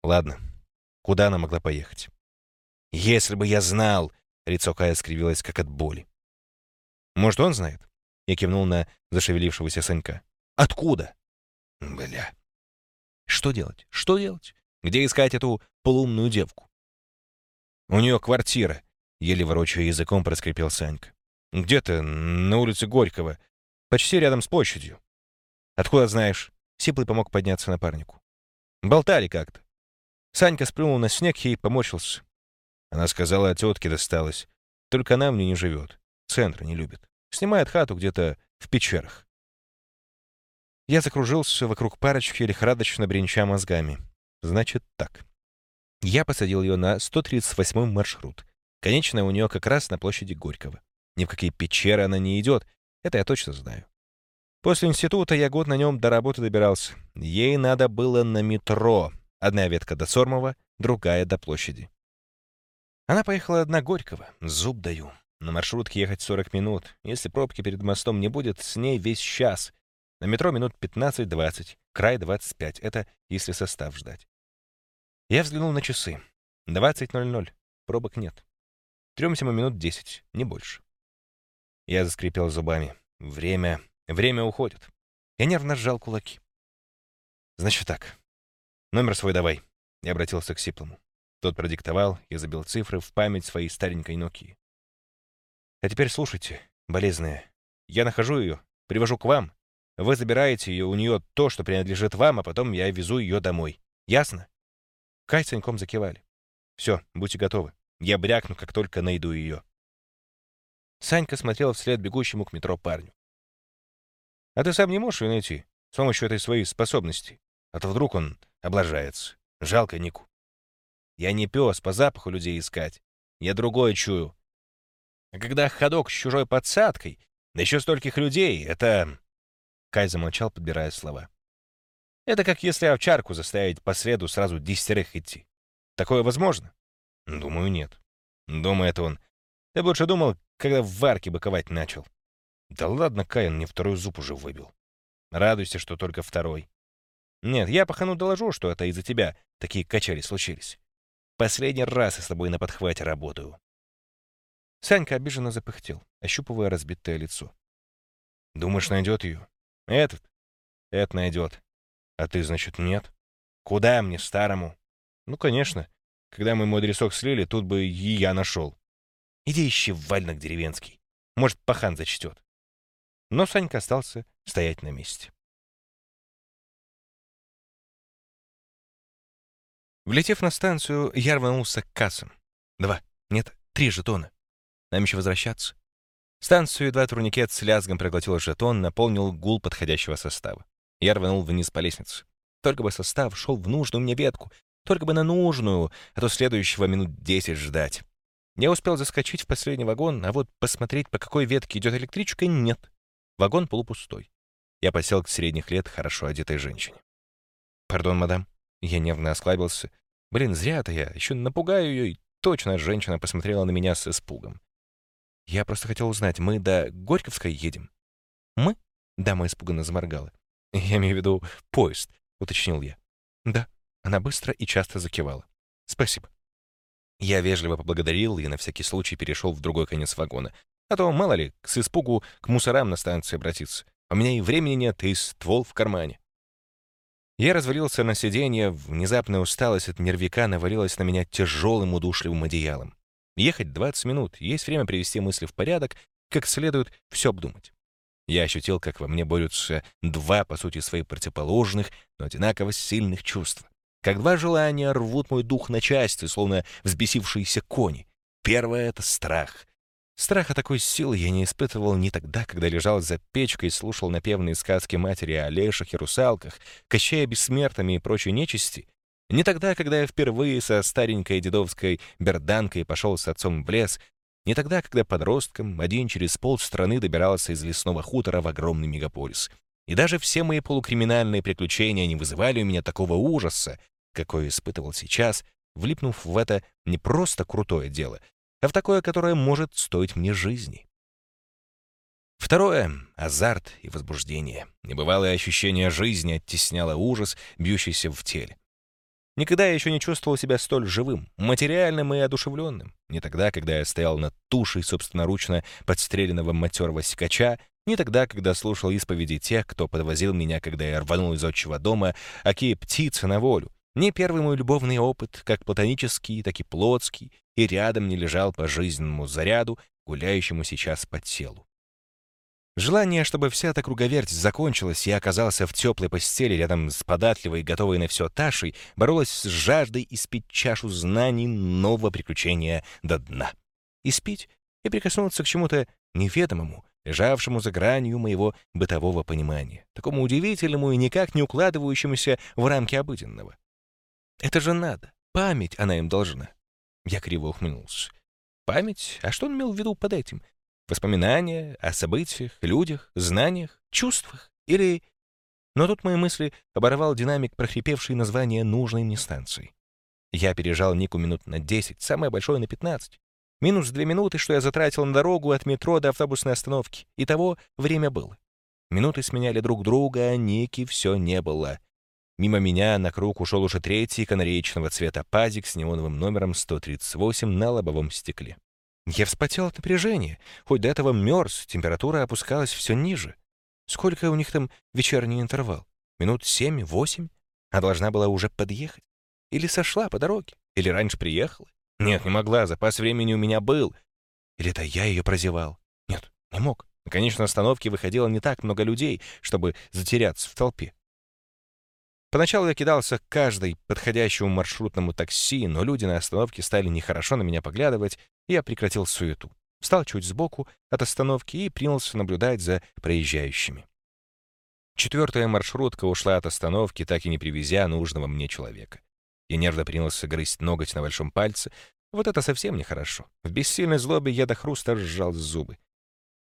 [SPEAKER 1] Ладно, куда она могла поехать? Если бы я знал, лицо Кая скривилось, как от боли. Может, он знает? Я кивнул на зашевелившегося Санька. Откуда? Бля. Что делать? Что делать? Где искать эту полумную девку? У нее квартира, еле ворочая языком, проскрипел Санька. Где-то на улице Горького, почти рядом с площадью. Откуда знаешь? Сиплый помог подняться напарнику. Болтали как-то. Санька сплюнул на снег и поморщился. Она сказала, от тетки досталось. Только она мне не живет. Центра не любит. Снимает хату где-то в печерах. Я закружился вокруг парочки, лихорадочно бренча мозгами. Значит так. Я посадил ее на 138 маршрут. Конечная у нее как раз на площади Горького. Ни в какие печеры она не идет, это я точно знаю. После института я год на нем до работы добирался. Ей надо было на метро. Одна ветка до Сормова, другая до площади. Она поехала одна Горького. Зуб даю. На маршрутке ехать 40 минут. Если пробки перед мостом не будет, с ней весь час. На метро минут 15-20. Край 25. Это если состав ждать. Я взглянул на часы. 20.00. Пробок нет. Трёмся мы минут 10, не больше. Я заскрипел зубами. Время... Время уходит. Я нервно сжал кулаки. Значит так. Номер свой давай. Я обратился к Сиплому. Тот продиктовал, я забил цифры в память своей старенькой Нокии. А теперь слушайте, болезная. Я нахожу ее, привожу к вам. Вы забираете ее, у нее то, что принадлежит вам, а потом я везу ее домой. Ясно? Кай закивали. Все, будьте готовы. Я брякну, как только найду ее. Санька смотрел вслед бегущему к метро парню. А ты сам не можешь ее найти с помощью этой своей способности? А то вдруг он облажается. Жалко Нику. Я не пес по запаху людей искать. Я другое чую. А когда ходок с чужой подсадкой, да еще стольких людей, это...» Кай замолчал, подбирая слова. «Это как если овчарку заставить по среду сразу десятерых идти. Такое возможно?» «Думаю, нет». Думает он. «Ты бы лучше думал, когда в варке быковать начал». «Да ладно, Кай, он мне второй зуб уже выбил. Радуйся, что только второй. Нет, я пахану доложу, что это из-за тебя такие качели случились. Последний раз я с тобой на подхвате работаю. Санька обиженно запыхтел, ощупывая разбитое лицо. Думаешь, найдет ее? Этот? Этот найдет. А ты, значит, нет? Куда мне, старому? Ну, конечно. Когда мы мой адресок слили, тут бы и я нашел. Иди ищи вальник деревенский. Может, пахан зачтет. Но Санька остался стоять на месте. Влетев на станцию, я рванулся к кассам. Два, нет, три жетона. Нам еще возвращаться. Станцию едва турникет с лязгом проглотил жетон, наполнил гул подходящего состава. Я рванул вниз по лестнице. Только бы состав шел в нужную мне ветку, только бы на нужную, а то следующего минут десять ждать. Я успел заскочить в последний вагон, а вот посмотреть, по какой ветке идет электричка, нет. Вагон полупустой. Я посел к средних лет хорошо одетой женщине. «Пардон, мадам». Я нервно осклабился. Блин, зря-то я. Еще напугаю ее, и точно женщина посмотрела на меня с испугом. Я просто хотел узнать, мы до Горьковской едем? Мы? Дама испуганно заморгала. Я имею в виду поезд, уточнил я. Да. Она быстро и часто закивала. Спасибо. Я вежливо поблагодарил и на всякий случай перешел в другой конец вагона. А то, мало ли, с испугу к мусорам на станции обратиться. У меня и времени нет, и ствол в кармане. Я развалился на сиденье, внезапная усталость от нервика навалилась на меня тяжелым удушливым одеялом. Ехать 20 минут, есть время привести мысли в порядок, как следует все обдумать. Я ощутил, как во мне борются два, по сути, своих противоположных, но одинаково сильных чувства. Как два желания рвут мой дух на части, словно взбесившиеся кони. Первое — это страх. Страха такой силы я не испытывал ни тогда, когда лежал за печкой и слушал напевные сказки матери о лешах и русалках, кощая бессмертными и прочей нечисти, не тогда, когда я впервые со старенькой дедовской берданкой пошел с отцом в лес, не тогда, когда подростком один через полстраны добирался из лесного хутора в огромный мегаполис. И даже все мои полукриминальные приключения не вызывали у меня такого ужаса, какой испытывал сейчас, влипнув в это не просто крутое дело, а в такое, которое может стоить мне жизни. Второе — азарт и возбуждение. Небывалое ощущение жизни оттесняло ужас, бьющийся в теле. Никогда я еще не чувствовал себя столь живым, материальным и одушевленным. Не тогда, когда я стоял над тушей собственноручно подстреленного матерого сикача, не тогда, когда слушал исповеди тех, кто подвозил меня, когда я рванул из отчего дома, аки птицы на волю. Не первый мой любовный опыт, как платонический, так и плотский, и рядом не лежал по жизненному заряду, гуляющему сейчас по телу. Желание, чтобы вся эта круговерть закончилась, я оказался в теплой постели рядом с податливой, готовой на все Ташей, боролась с жаждой испить чашу знаний нового приключения до дна. Испить и прикоснуться к чему-то неведомому, лежавшему за гранью моего бытового понимания, такому удивительному и никак не укладывающемуся в рамки обыденного. Это же надо. Память она им должна. Я криво ухмыльнулся. Память? А что он имел в виду под этим? Воспоминания о событиях, людях, знаниях, чувствах? Или... Но тут мои мысли оборвал динамик, прохрипевший название нужной мне станции. Я пережал Нику минут на 10, самое большое на 15. Минус две минуты, что я затратил на дорогу от метро до автобусной остановки. И того время было. Минуты сменяли друг друга, а Ники все не было. Мимо меня на круг ушел уже третий канареечного цвета пазик с неоновым номером 138 на лобовом стекле. Я вспотел от напряжения. Хоть до этого мерз, температура опускалась все ниже. Сколько у них там вечерний интервал? Минут семь-восемь? А должна была уже подъехать? Или сошла по дороге? Или раньше приехала? Нет, не могла, запас времени у меня был. Или это я ее прозевал? Нет, не мог. На конечной остановке выходило не так много людей, чтобы затеряться в толпе. Поначалу я кидался к каждой подходящему маршрутному такси, но люди на остановке стали нехорошо на меня поглядывать, и я прекратил суету. Встал чуть сбоку от остановки и принялся наблюдать за проезжающими. Четвертая маршрутка ушла от остановки, так и не привезя нужного мне человека. Я нервно принялся грызть ноготь на большом пальце. Вот это совсем нехорошо. В бессильной злобе я до хруста сжал зубы.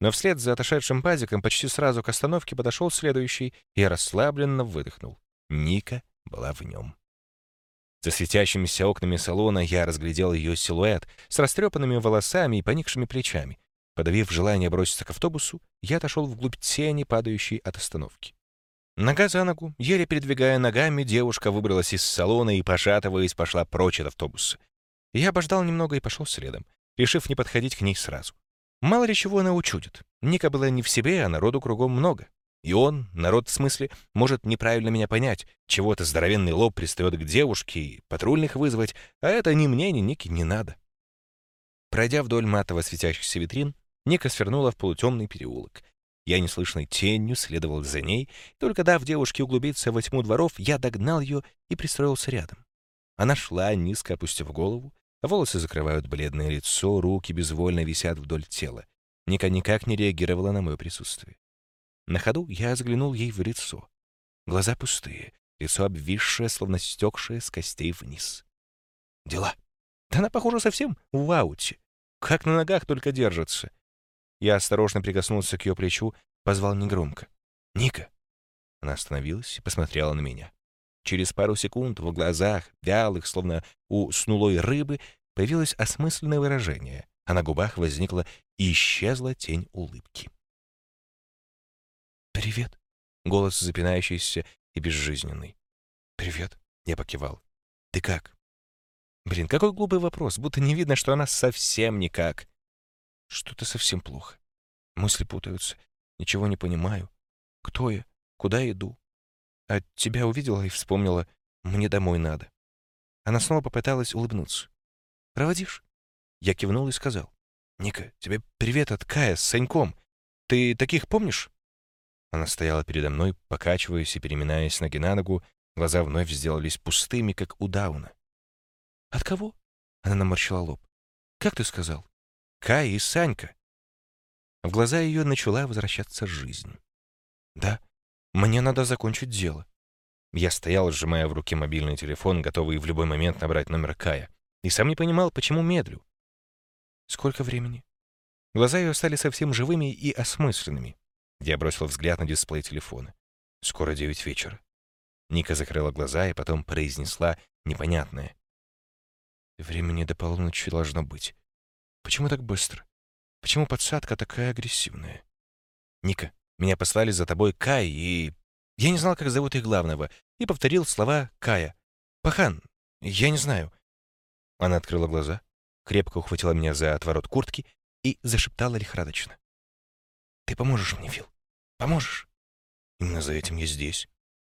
[SPEAKER 1] Но вслед за отошедшим пазиком почти сразу к остановке подошел следующий, и расслабленно выдохнул. Ника была в нем. За светящимися окнами салона я разглядел ее силуэт с растрепанными волосами и поникшими плечами. Подавив желание броситься к автобусу, я отошел вглубь тени, падающей от остановки. Нога за ногу, еле передвигая ногами, девушка выбралась из салона и, пошатываясь, пошла прочь от автобуса. Я обождал немного и пошел следом, решив не подходить к ней сразу. Мало ли чего она учудит. Ника была не в себе, а народу кругом много. И он, народ в смысле, может неправильно меня понять. Чего-то здоровенный лоб пристает к девушке и патрульных вызвать, а это ни мне, ни Нике не надо. Пройдя вдоль матово светящихся витрин, Ника свернула в полутемный переулок. Я неслышной тенью следовал за ней, только дав девушке углубиться во тьму дворов, я догнал ее и пристроился рядом. Она шла, низко опустив голову, волосы закрывают бледное лицо, руки безвольно висят вдоль тела. Ника никак не реагировала на мое присутствие. На ходу я взглянул ей в лицо. Глаза пустые, лицо обвисшее, словно стекшее с костей вниз. Дела. Да она, похоже, совсем в ауте. Как на ногах только держится. Я осторожно прикоснулся к ее плечу, позвал негромко. «Ника!» Она остановилась и посмотрела на меня. Через пару секунд в глазах, вялых, словно у снулой рыбы, появилось осмысленное выражение, а на губах возникла и исчезла тень улыбки. «Привет!» — голос запинающийся и безжизненный. «Привет!» — я покивал. «Ты как?» Блин, какой глупый вопрос, будто не видно, что она совсем никак. Что-то совсем плохо. Мысли путаются. Ничего не понимаю. Кто я? Куда иду? А тебя увидела и вспомнила, мне домой надо. Она снова попыталась улыбнуться. «Проводишь?» Я кивнул и сказал. «Ника, тебе привет от Кая с Саньком. Ты таких помнишь?» Она стояла передо мной, покачиваясь и переминаясь ноги на ногу, глаза вновь сделались пустыми, как у Дауна. «От кого?» — она наморщила лоб. «Как ты сказал?» «Кай и Санька». В глаза ее начала возвращаться жизнь. «Да, мне надо закончить дело». Я стоял, сжимая в руке мобильный телефон, готовый в любой момент набрать номер Кая, и сам не понимал, почему медлю. «Сколько времени?» Глаза ее стали совсем живыми и осмысленными. Я бросил взгляд на дисплей телефона. Скоро девять вечера. Ника закрыла глаза и потом произнесла непонятное. Времени до полуночи должно быть. Почему так быстро? Почему подсадка такая агрессивная? «Ника, меня послали за тобой Кай, и...» Я не знал, как зовут их главного, и повторил слова Кая. «Пахан, я не знаю». Она открыла глаза, крепко ухватила меня за отворот куртки и зашептала лихорадочно. «Ты поможешь мне, Фил? Поможешь?» «Именно за этим я здесь».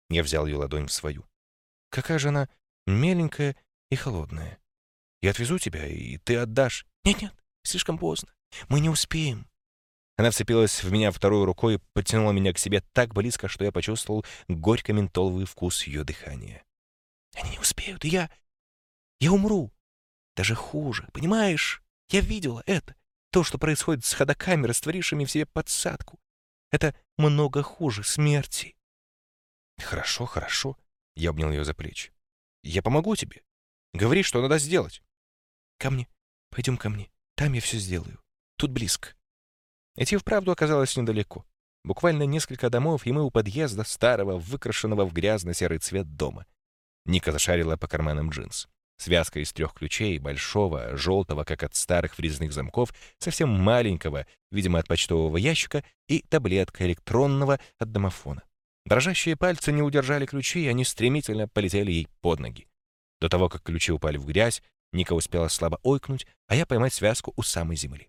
[SPEAKER 1] Я взял ее ладонь в свою. «Какая же она меленькая и холодная. Я отвезу тебя, и ты отдашь». «Нет-нет, слишком поздно. Мы не успеем». Она вцепилась в меня второй рукой и подтянула меня к себе так близко, что я почувствовал горько-ментоловый вкус ее дыхания. «Они не успеют, и я... я умру. Даже хуже, понимаешь? Я видела это. То, что происходит с ходоками, растворившими в себе подсадку. Это много хуже смерти». «Хорошо, хорошо», — я обнял ее за плечи. «Я помогу тебе. Говори, что надо сделать». «Ко мне. Пойдем ко мне. Там я все сделаю. Тут близко». Идти вправду оказалось недалеко. Буквально несколько домов, и мы у подъезда старого, выкрашенного в грязно-серый цвет дома. Ника зашарила по карманам джинс. Связка из трех ключей, большого, желтого, как от старых врезных замков, совсем маленького, видимо, от почтового ящика, и таблетка электронного от домофона. Дрожащие пальцы не удержали ключи, и они стремительно полетели ей под ноги. До того, как ключи упали в грязь, Ника успела слабо ойкнуть, а я поймать связку у самой земли.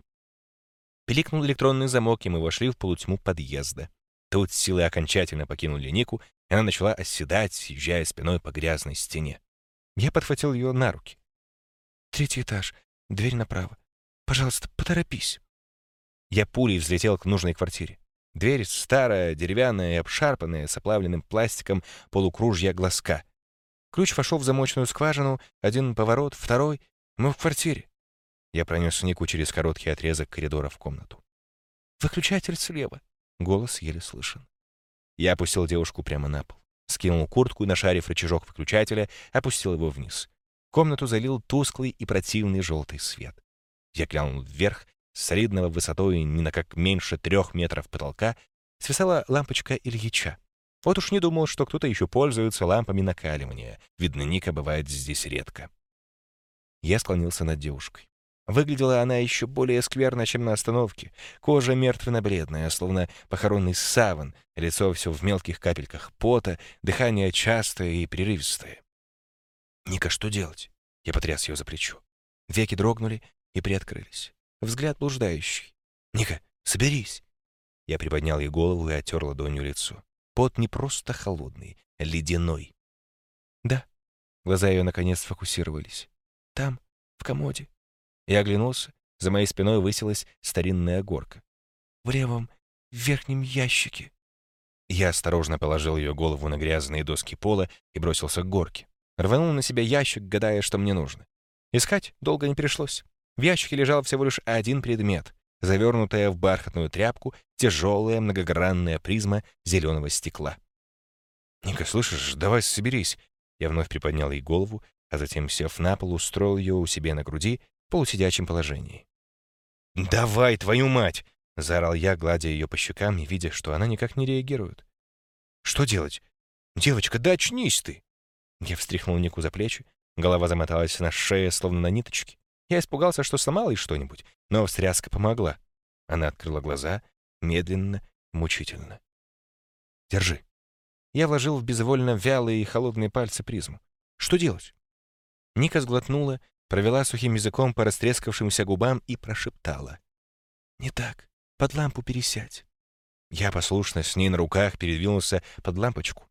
[SPEAKER 1] Пиликнул электронный замок, и мы вошли в полутьму подъезда. Тут силы окончательно покинули Нику, и она начала оседать, съезжая спиной по грязной стене. Я подхватил ее на руки. «Третий этаж, дверь направо. Пожалуйста, поторопись». Я пулей взлетел к нужной квартире. Дверь старая, деревянная и обшарпанная, с оплавленным пластиком полукружья глазка. Ключ вошел в замочную скважину, один поворот, второй. Мы в квартире. Я пронес Нику через короткий отрезок коридора в комнату. «Выключатель слева!» Голос еле слышен. Я опустил девушку прямо на пол. Скинул куртку и, нашарив рычажок выключателя, опустил его вниз. Комнату залил тусклый и противный желтый свет. Я глянул вверх, с солидного высотой не на как меньше трех метров потолка, свисала лампочка Ильича. Вот уж не думал, что кто-то еще пользуется лампами накаливания. Видно, Ника бывает здесь редко. Я склонился над девушкой. Выглядела она еще более скверно, чем на остановке. Кожа мертвенно-бледная, словно похоронный саван, лицо все в мелких капельках пота, дыхание частое и прерывистое. «Ника, что делать?» Я потряс ее за плечо. Веки дрогнули и приоткрылись. Взгляд блуждающий. «Ника, соберись!» Я приподнял ей голову и отер ладонью лицо. Пот не просто холодный, а ледяной. «Да». Глаза ее наконец сфокусировались. «Там, в комоде». Я оглянулся. За моей спиной высилась старинная горка. «В левом верхнем ящике». Я осторожно положил ее голову на грязные доски пола и бросился к горке. Рванул на себя ящик, гадая, что мне нужно. Искать долго не пришлось. В ящике лежал всего лишь один предмет, завернутая в бархатную тряпку тяжелая многогранная призма зеленого стекла. «Ника, слышишь, давай соберись». Я вновь приподнял ей голову, а затем, сев на пол, устроил ее у себя на груди полусидячем положении. «Давай, твою мать!» — заорал я, гладя ее по щекам и видя, что она никак не реагирует. «Что делать? Девочка, да очнись ты!» Я встряхнул Нику за плечи, голова замоталась на шее, словно на ниточке. Я испугался, что сломала ей что-нибудь, но встряска помогла. Она открыла глаза, медленно, мучительно. «Держи». Я вложил в безвольно вялые и холодные пальцы призму. «Что делать?» Ника сглотнула, провела сухим языком по растрескавшимся губам и прошептала. «Не так. Под лампу пересядь». Я послушно с ней на руках передвинулся под лампочку.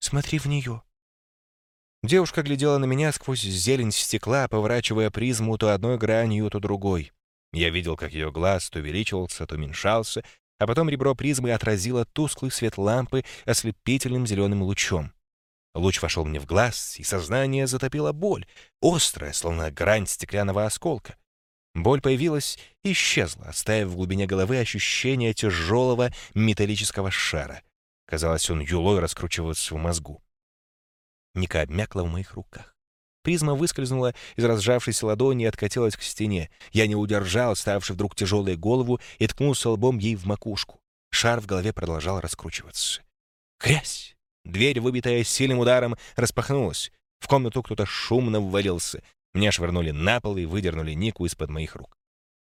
[SPEAKER 1] «Смотри в нее». Девушка глядела на меня сквозь зелень стекла, поворачивая призму то одной гранью, то другой. Я видел, как ее глаз то увеличивался, то уменьшался, а потом ребро призмы отразило тусклый свет лампы ослепительным зеленым лучом. Луч вошел мне в глаз, и сознание затопило боль, острая, словно грань стеклянного осколка. Боль появилась и исчезла, оставив в глубине головы ощущение тяжелого металлического шара. Казалось, он юлой раскручивается в мозгу. Ника обмякла в моих руках. Призма выскользнула из разжавшейся ладони и откатилась к стене. Я не удержал, ставший вдруг тяжелой голову, и ткнулся лбом ей в макушку. Шар в голове продолжал раскручиваться. Хрясь! Дверь, выбитая сильным ударом, распахнулась. В комнату кто-то шумно ввалился. Меня швырнули на пол и выдернули Нику из-под моих рук.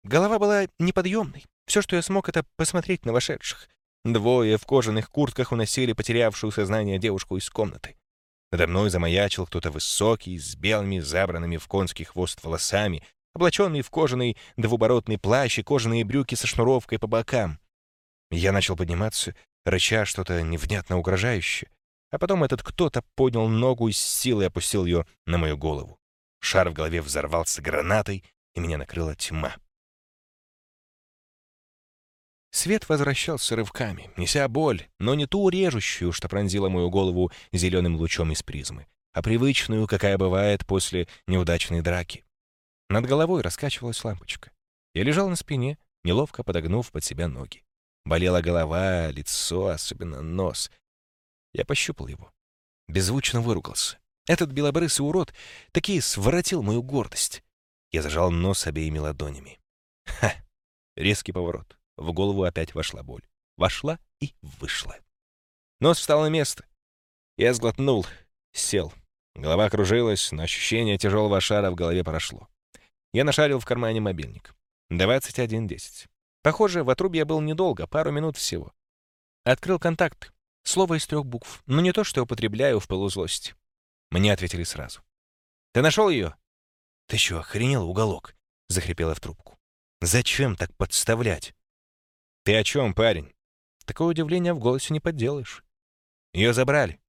[SPEAKER 1] Голова была неподъемной. Все, что я смог, это посмотреть на вошедших. Двое в кожаных куртках уносили потерявшую сознание девушку из комнаты. Надо мной замаячил кто-то высокий, с белыми, забранными в конский хвост волосами, облаченный в кожаный двуборотный плащ и кожаные брюки со шнуровкой по бокам. Я начал подниматься, рыча что-то невнятно угрожающее, а потом этот кто-то поднял ногу и с силой опустил ее на мою голову. Шар в голове взорвался гранатой, и меня накрыла тьма. Свет возвращался рывками, неся боль, но не ту режущую, что пронзила мою голову зеленым лучом из призмы, а привычную, какая бывает после неудачной драки. Над головой раскачивалась лампочка. Я лежал на спине, неловко подогнув под себя ноги. Болела голова, лицо, особенно нос. Я пощупал его. Беззвучно выругался. Этот белобрысый урод таки своротил мою гордость. Я зажал нос обеими ладонями. Ха! Резкий поворот. В голову опять вошла боль. Вошла и вышла. Нос встал на место. Я сглотнул, сел. Голова кружилась, но ощущение тяжелого шара в голове прошло. Я нашарил в кармане мобильник. 21.10. Похоже, в отрубе я был недолго, пару минут всего. Открыл контакт. Слово из трех букв, но не то, что я употребляю в полузлости. Мне ответили сразу. «Ты нашел ее?» «Ты что, охренел, уголок?» — захрипела в трубку. «Зачем так подставлять?» «Ты о чем, парень?» Такое удивление в голосе не подделаешь. Ее забрали.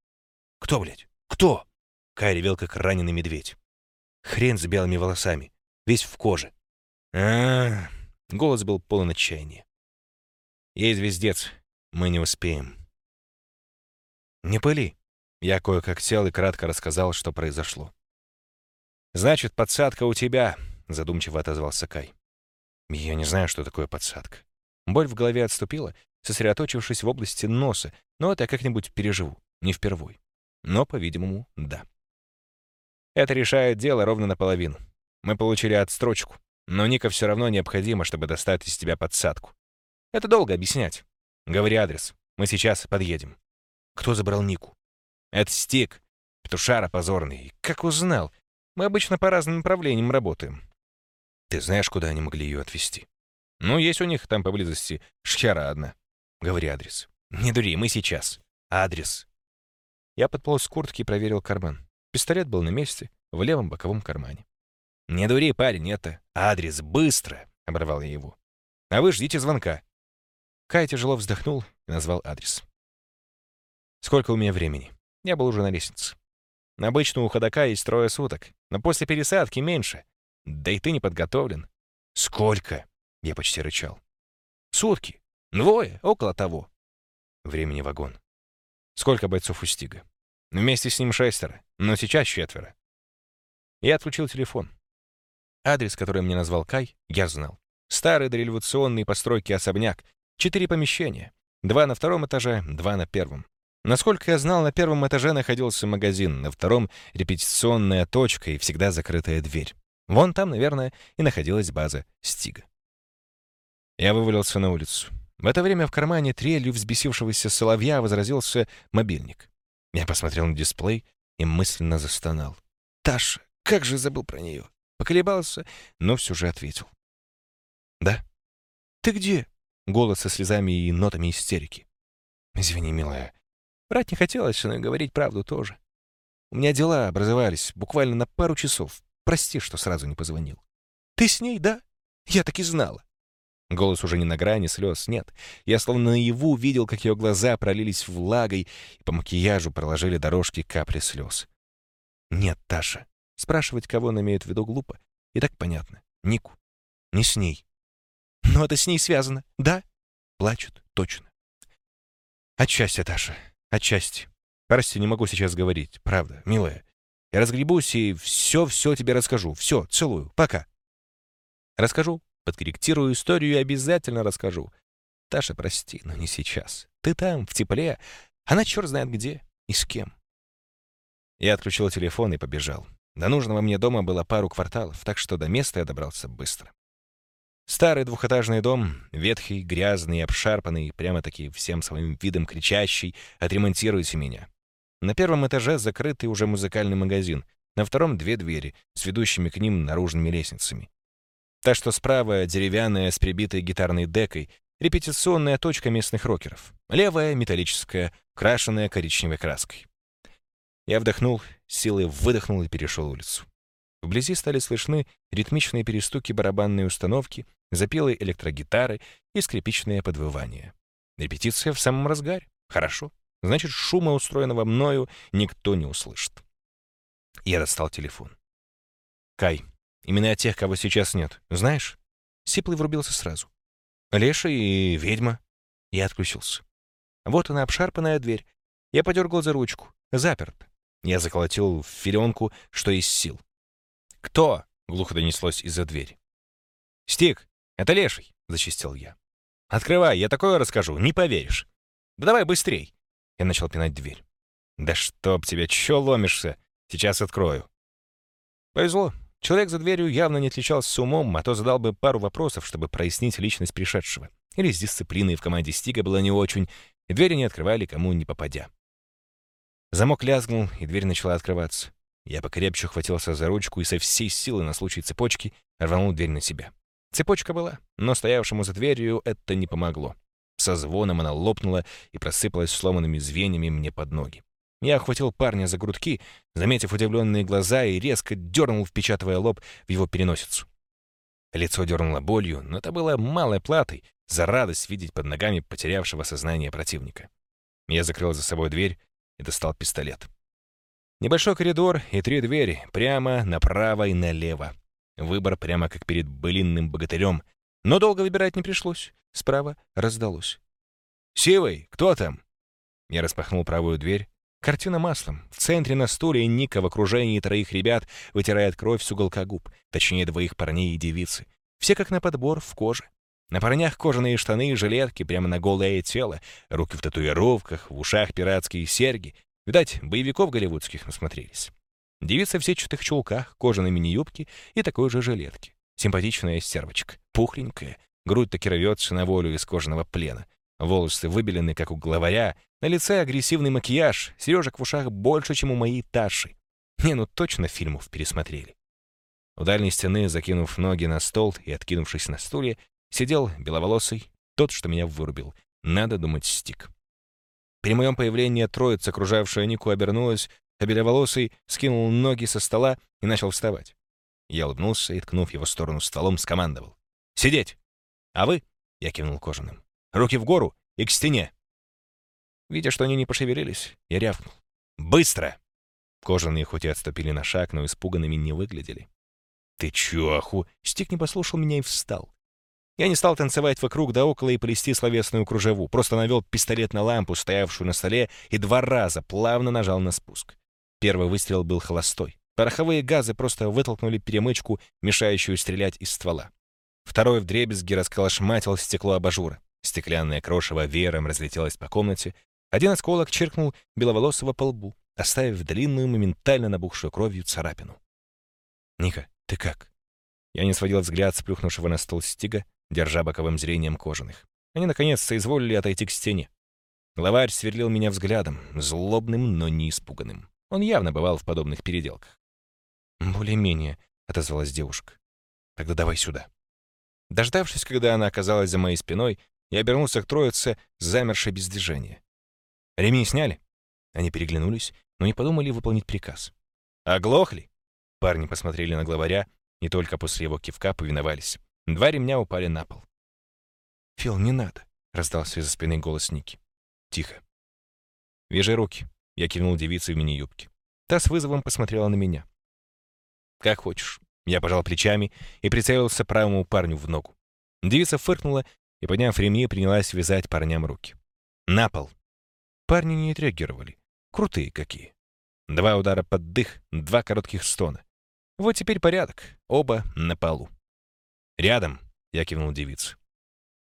[SPEAKER 1] «Кто, блядь? Кто?» Кай ревел, как раненый медведь. Хрен с белыми волосами, весь в коже. а, -а, -а. Голос был полон отчаяния. «Ей звездец, мы не успеем». «Не пыли». Я кое-как сел и кратко рассказал, что произошло. «Значит, подсадка у тебя», — задумчиво отозвался Кай. «Я не знаю, что такое подсадка. Боль в голове отступила, сосредоточившись в области носа, но это я как-нибудь переживу, не впервой. Но, по-видимому, да. Это решает дело ровно наполовину. Мы получили отстрочку, но Ника все равно необходимо, чтобы достать из тебя подсадку. Это долго объяснять. Говори адрес. Мы сейчас подъедем. Кто забрал Нику? Это Стик. Петушара позорный. Как узнал? Мы обычно по разным направлениям работаем. Ты знаешь, куда они могли ее отвезти? Ну, есть у них там поблизости шхера одна. Говори адрес. Не дури, мы сейчас. Адрес. Я подполз с куртки и проверил карман. Пистолет был на месте, в левом боковом кармане. «Не дури, парень, это адрес, быстро!» — оборвал я его. «А вы ждите звонка». Кай тяжело вздохнул и назвал адрес. «Сколько у меня времени?» Я был уже на лестнице. Обычно у ходока есть трое суток, но после пересадки меньше. Да и ты не подготовлен. «Сколько?» Я почти рычал. «Сутки. Двое. Около того». Времени вагон. Сколько бойцов у Стига? Вместе с ним шестеро, но сейчас четверо. Я отключил телефон. Адрес, который мне назвал Кай, я знал. Старый дореволюционный постройки особняк. Четыре помещения. Два на втором этаже, два на первом. Насколько я знал, на первом этаже находился магазин, на втором — репетиционная точка и всегда закрытая дверь. Вон там, наверное, и находилась база Стига. Я вывалился на улицу. В это время в кармане трелью взбесившегося соловья возразился мобильник. Я посмотрел на дисплей и мысленно застонал. «Таша! Как же забыл про нее!» Поколебался, но все же ответил. «Да?» «Ты где?» Голос со слезами и нотами истерики. «Извини, милая. Врать не хотелось, но и говорить правду тоже. У меня дела образовались буквально на пару часов. Прости, что сразу не позвонил». «Ты с ней, да? Я так и знала. Голос уже не на грани слез, нет. Я словно наяву видел, как ее глаза пролились влагой, и по макияжу проложили дорожки капли слез. Нет, Таша. Спрашивать, кого она имеет в виду, глупо. И так понятно. Нику. Не с ней. Но это с ней связано, да? Плачут, точно. Отчасти, Таша, отчасти. Прости, не могу сейчас говорить, правда, милая. Я разгребусь и все-все тебе расскажу. Все, целую. Пока. Расскажу, Подкорректирую историю и обязательно расскажу. Таша, прости, но не сейчас. Ты там, в тепле. Она черт знает где и с кем. Я отключил телефон и побежал. До нужного мне дома было пару кварталов, так что до места я добрался быстро. Старый двухэтажный дом, ветхий, грязный, обшарпанный, прямо-таки всем своим видом кричащий «Отремонтируйте меня!». На первом этаже закрытый уже музыкальный магазин, на втором — две двери с ведущими к ним наружными лестницами. Та, что справа, деревянная, с прибитой гитарной декой, репетиционная точка местных рокеров. Левая, металлическая, крашенная коричневой краской. Я вдохнул, силой выдохнул и перешел улицу. Вблизи стали слышны ритмичные перестуки барабанной установки, запелы электрогитары и скрипичное подвывание. Репетиция в самом разгаре. Хорошо. Значит, шума, устроенного мною, никто не услышит. Я достал телефон. «Кай, имена тех, кого сейчас нет, знаешь?» Сиплый врубился сразу. «Леша и ведьма». Я отключился. Вот она, обшарпанная дверь. Я подергал за ручку. Заперт. Я заколотил в филенку, что из сил. «Кто?» — глухо донеслось из-за двери. «Стик, это Леший», — зачистил я. «Открывай, я такое расскажу, не поверишь». «Да давай быстрей!» Я начал пинать дверь. «Да чтоб тебя, чё ломишься? Сейчас открою». Повезло. Человек за дверью явно не отличался умом, а то задал бы пару вопросов, чтобы прояснить личность пришедшего. Или с дисциплиной в команде Стига было не очень, двери не открывали кому не попадя. Замок лязгнул, и дверь начала открываться. Я покрепче хватился за ручку и со всей силы на случай цепочки рванул дверь на себя. Цепочка была, но стоявшему за дверью это не помогло. Со звоном она лопнула и просыпалась сломанными звеньями мне под ноги. Я охватил парня за грудки, заметив удивленные глаза, и резко дернул, впечатывая лоб в его переносицу. Лицо дернуло болью, но это было малой платой за радость видеть под ногами потерявшего сознание противника. Я закрыл за собой дверь и достал пистолет. Небольшой коридор и три двери, прямо, направо и налево. Выбор прямо как перед былинным богатырем. Но долго выбирать не пришлось. Справа раздалось. «Сивый, кто там?» Я распахнул правую дверь. Картина маслом. В центре на стуле Ника в окружении троих ребят вытирает кровь с уголка губ, точнее двоих парней и девицы. Все как на подбор, в коже. На парнях кожаные штаны и жилетки прямо на голое тело, руки в татуировках, в ушах пиратские серьги, Видать, боевиков голливудских насмотрелись. Девица в сетчатых чулках, кожаной мини-юбке и такой же жилетке. Симпатичная стервочка, пухленькая, грудь таки рвется на волю из кожаного плена. Волосы выбелены, как у главаря, на лице агрессивный макияж, сережек в ушах больше, чем у моей Таши. Не, ну точно фильмов пересмотрели. У дальней стены, закинув ноги на стол и откинувшись на стуле, сидел беловолосый, тот, что меня вырубил. Надо думать, стик. При моем появлении троица, окружавшая Нику, обернулась, а беловолосый скинул ноги со стола и начал вставать. Я улыбнулся и, ткнув его в сторону столом, скомандовал. «Сидеть! А вы?» — я кивнул кожаным. «Руки в гору и к стене!» Видя, что они не пошевелились, я рявкнул. «Быстро!» Кожаные хоть и отступили на шаг, но испуганными не выглядели. «Ты чё, аху?» Стик не послушал меня и встал. Я не стал танцевать вокруг да около и плести словесную кружеву, просто навел пистолет на лампу, стоявшую на столе, и два раза плавно нажал на спуск. Первый выстрел был холостой. Пороховые газы просто вытолкнули перемычку, мешающую стрелять из ствола. Второй вдребезги расколошматил стекло абажура. Стеклянное крошево веером разлетелось по комнате. Один осколок чиркнул беловолосого по лбу, оставив длинную, моментально набухшую кровью царапину. «Ника, ты как?» Я не сводил взгляд с плюхнувшего на стол стига, держа боковым зрением кожаных. Они, наконец, соизволили отойти к стене. Главарь сверлил меня взглядом, злобным, но не испуганным. Он явно бывал в подобных переделках. «Более-менее», — отозвалась девушка. «Тогда давай сюда». Дождавшись, когда она оказалась за моей спиной, я обернулся к троице, замершей без движения. «Ремни сняли?» Они переглянулись, но не подумали выполнить приказ. «Оглохли?» Парни посмотрели на главаря, и только после его кивка повиновались. Два ремня упали на пол. «Фил, не надо», — раздался из-за спины голос Ники. «Тихо». «Вяжи руки», — я кивнул девице в мини-юбке. Та с вызовом посмотрела на меня. «Как хочешь». Я пожал плечами и прицелился правому парню в ногу. Девица фыркнула и, подняв ремни, принялась вязать парням руки. «На пол». Парни не отреагировали. Крутые какие. Два удара под дых, два коротких стона. Вот теперь порядок. Оба на полу. «Рядом», — я кивнул девице.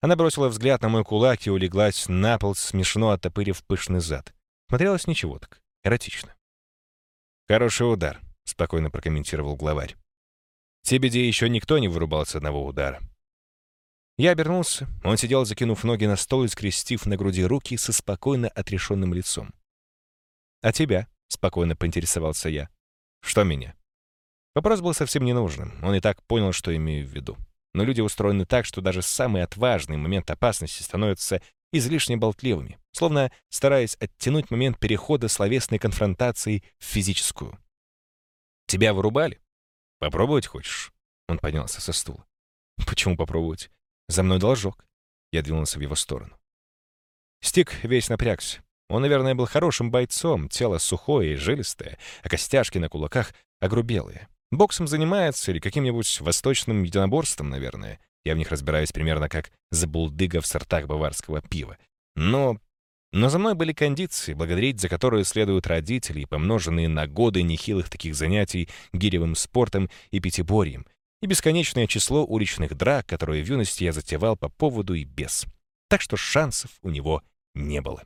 [SPEAKER 1] Она бросила взгляд на мой кулак и улеглась на пол, смешно оттопырив пышный зад. Смотрелось ничего так, эротично. «Хороший удар», — спокойно прокомментировал главарь. «Те беде еще никто не вырубал с одного удара». Я обернулся. Он сидел, закинув ноги на стол и скрестив на груди руки со спокойно отрешенным лицом. «А тебя?» — спокойно поинтересовался я. «Что меня?» Вопрос был совсем ненужным. Он и так понял, что имею в виду. но люди устроены так, что даже самый отважный момент опасности становится излишне болтливыми, словно стараясь оттянуть момент перехода словесной конфронтации в физическую. «Тебя вырубали? Попробовать хочешь?» Он поднялся со стула. «Почему попробовать? За мной должок». Я двинулся в его сторону. Стик весь напрягся. Он, наверное, был хорошим бойцом, тело сухое и жилистое, а костяшки на кулаках огрубелые. Боксом занимается или каким-нибудь восточным единоборством, наверное. Я в них разбираюсь примерно как забулдыга в сортах баварского пива. Но... Но за мной были кондиции, благодарить за которые следуют родители, помноженные на годы нехилых таких занятий гиревым спортом и пятиборьем, и бесконечное число уличных драк, которые в юности я затевал по поводу и без. Так что шансов у него не было.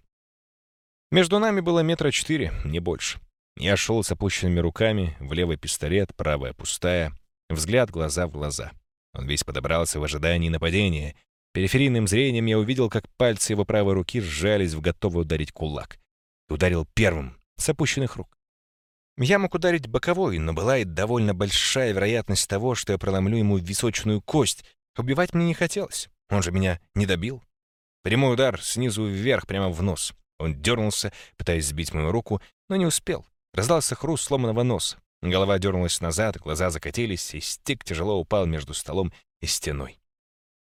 [SPEAKER 1] Между нами было метра четыре, не больше. Я шел с опущенными руками, в левый пистолет, правая пустая, взгляд глаза в глаза. Он весь подобрался в ожидании нападения. Периферийным зрением я увидел, как пальцы его правой руки сжались в готовый ударить кулак. И ударил первым, с опущенных рук. Я мог ударить боковой, но была и довольно большая вероятность того, что я проломлю ему височную кость. Убивать мне не хотелось. Он же меня не добил. Прямой удар снизу вверх, прямо в нос. Он дернулся, пытаясь сбить мою руку, но не успел. Раздался хруст сломанного носа. Голова дернулась назад, глаза закатились, и стик тяжело упал между столом и стеной.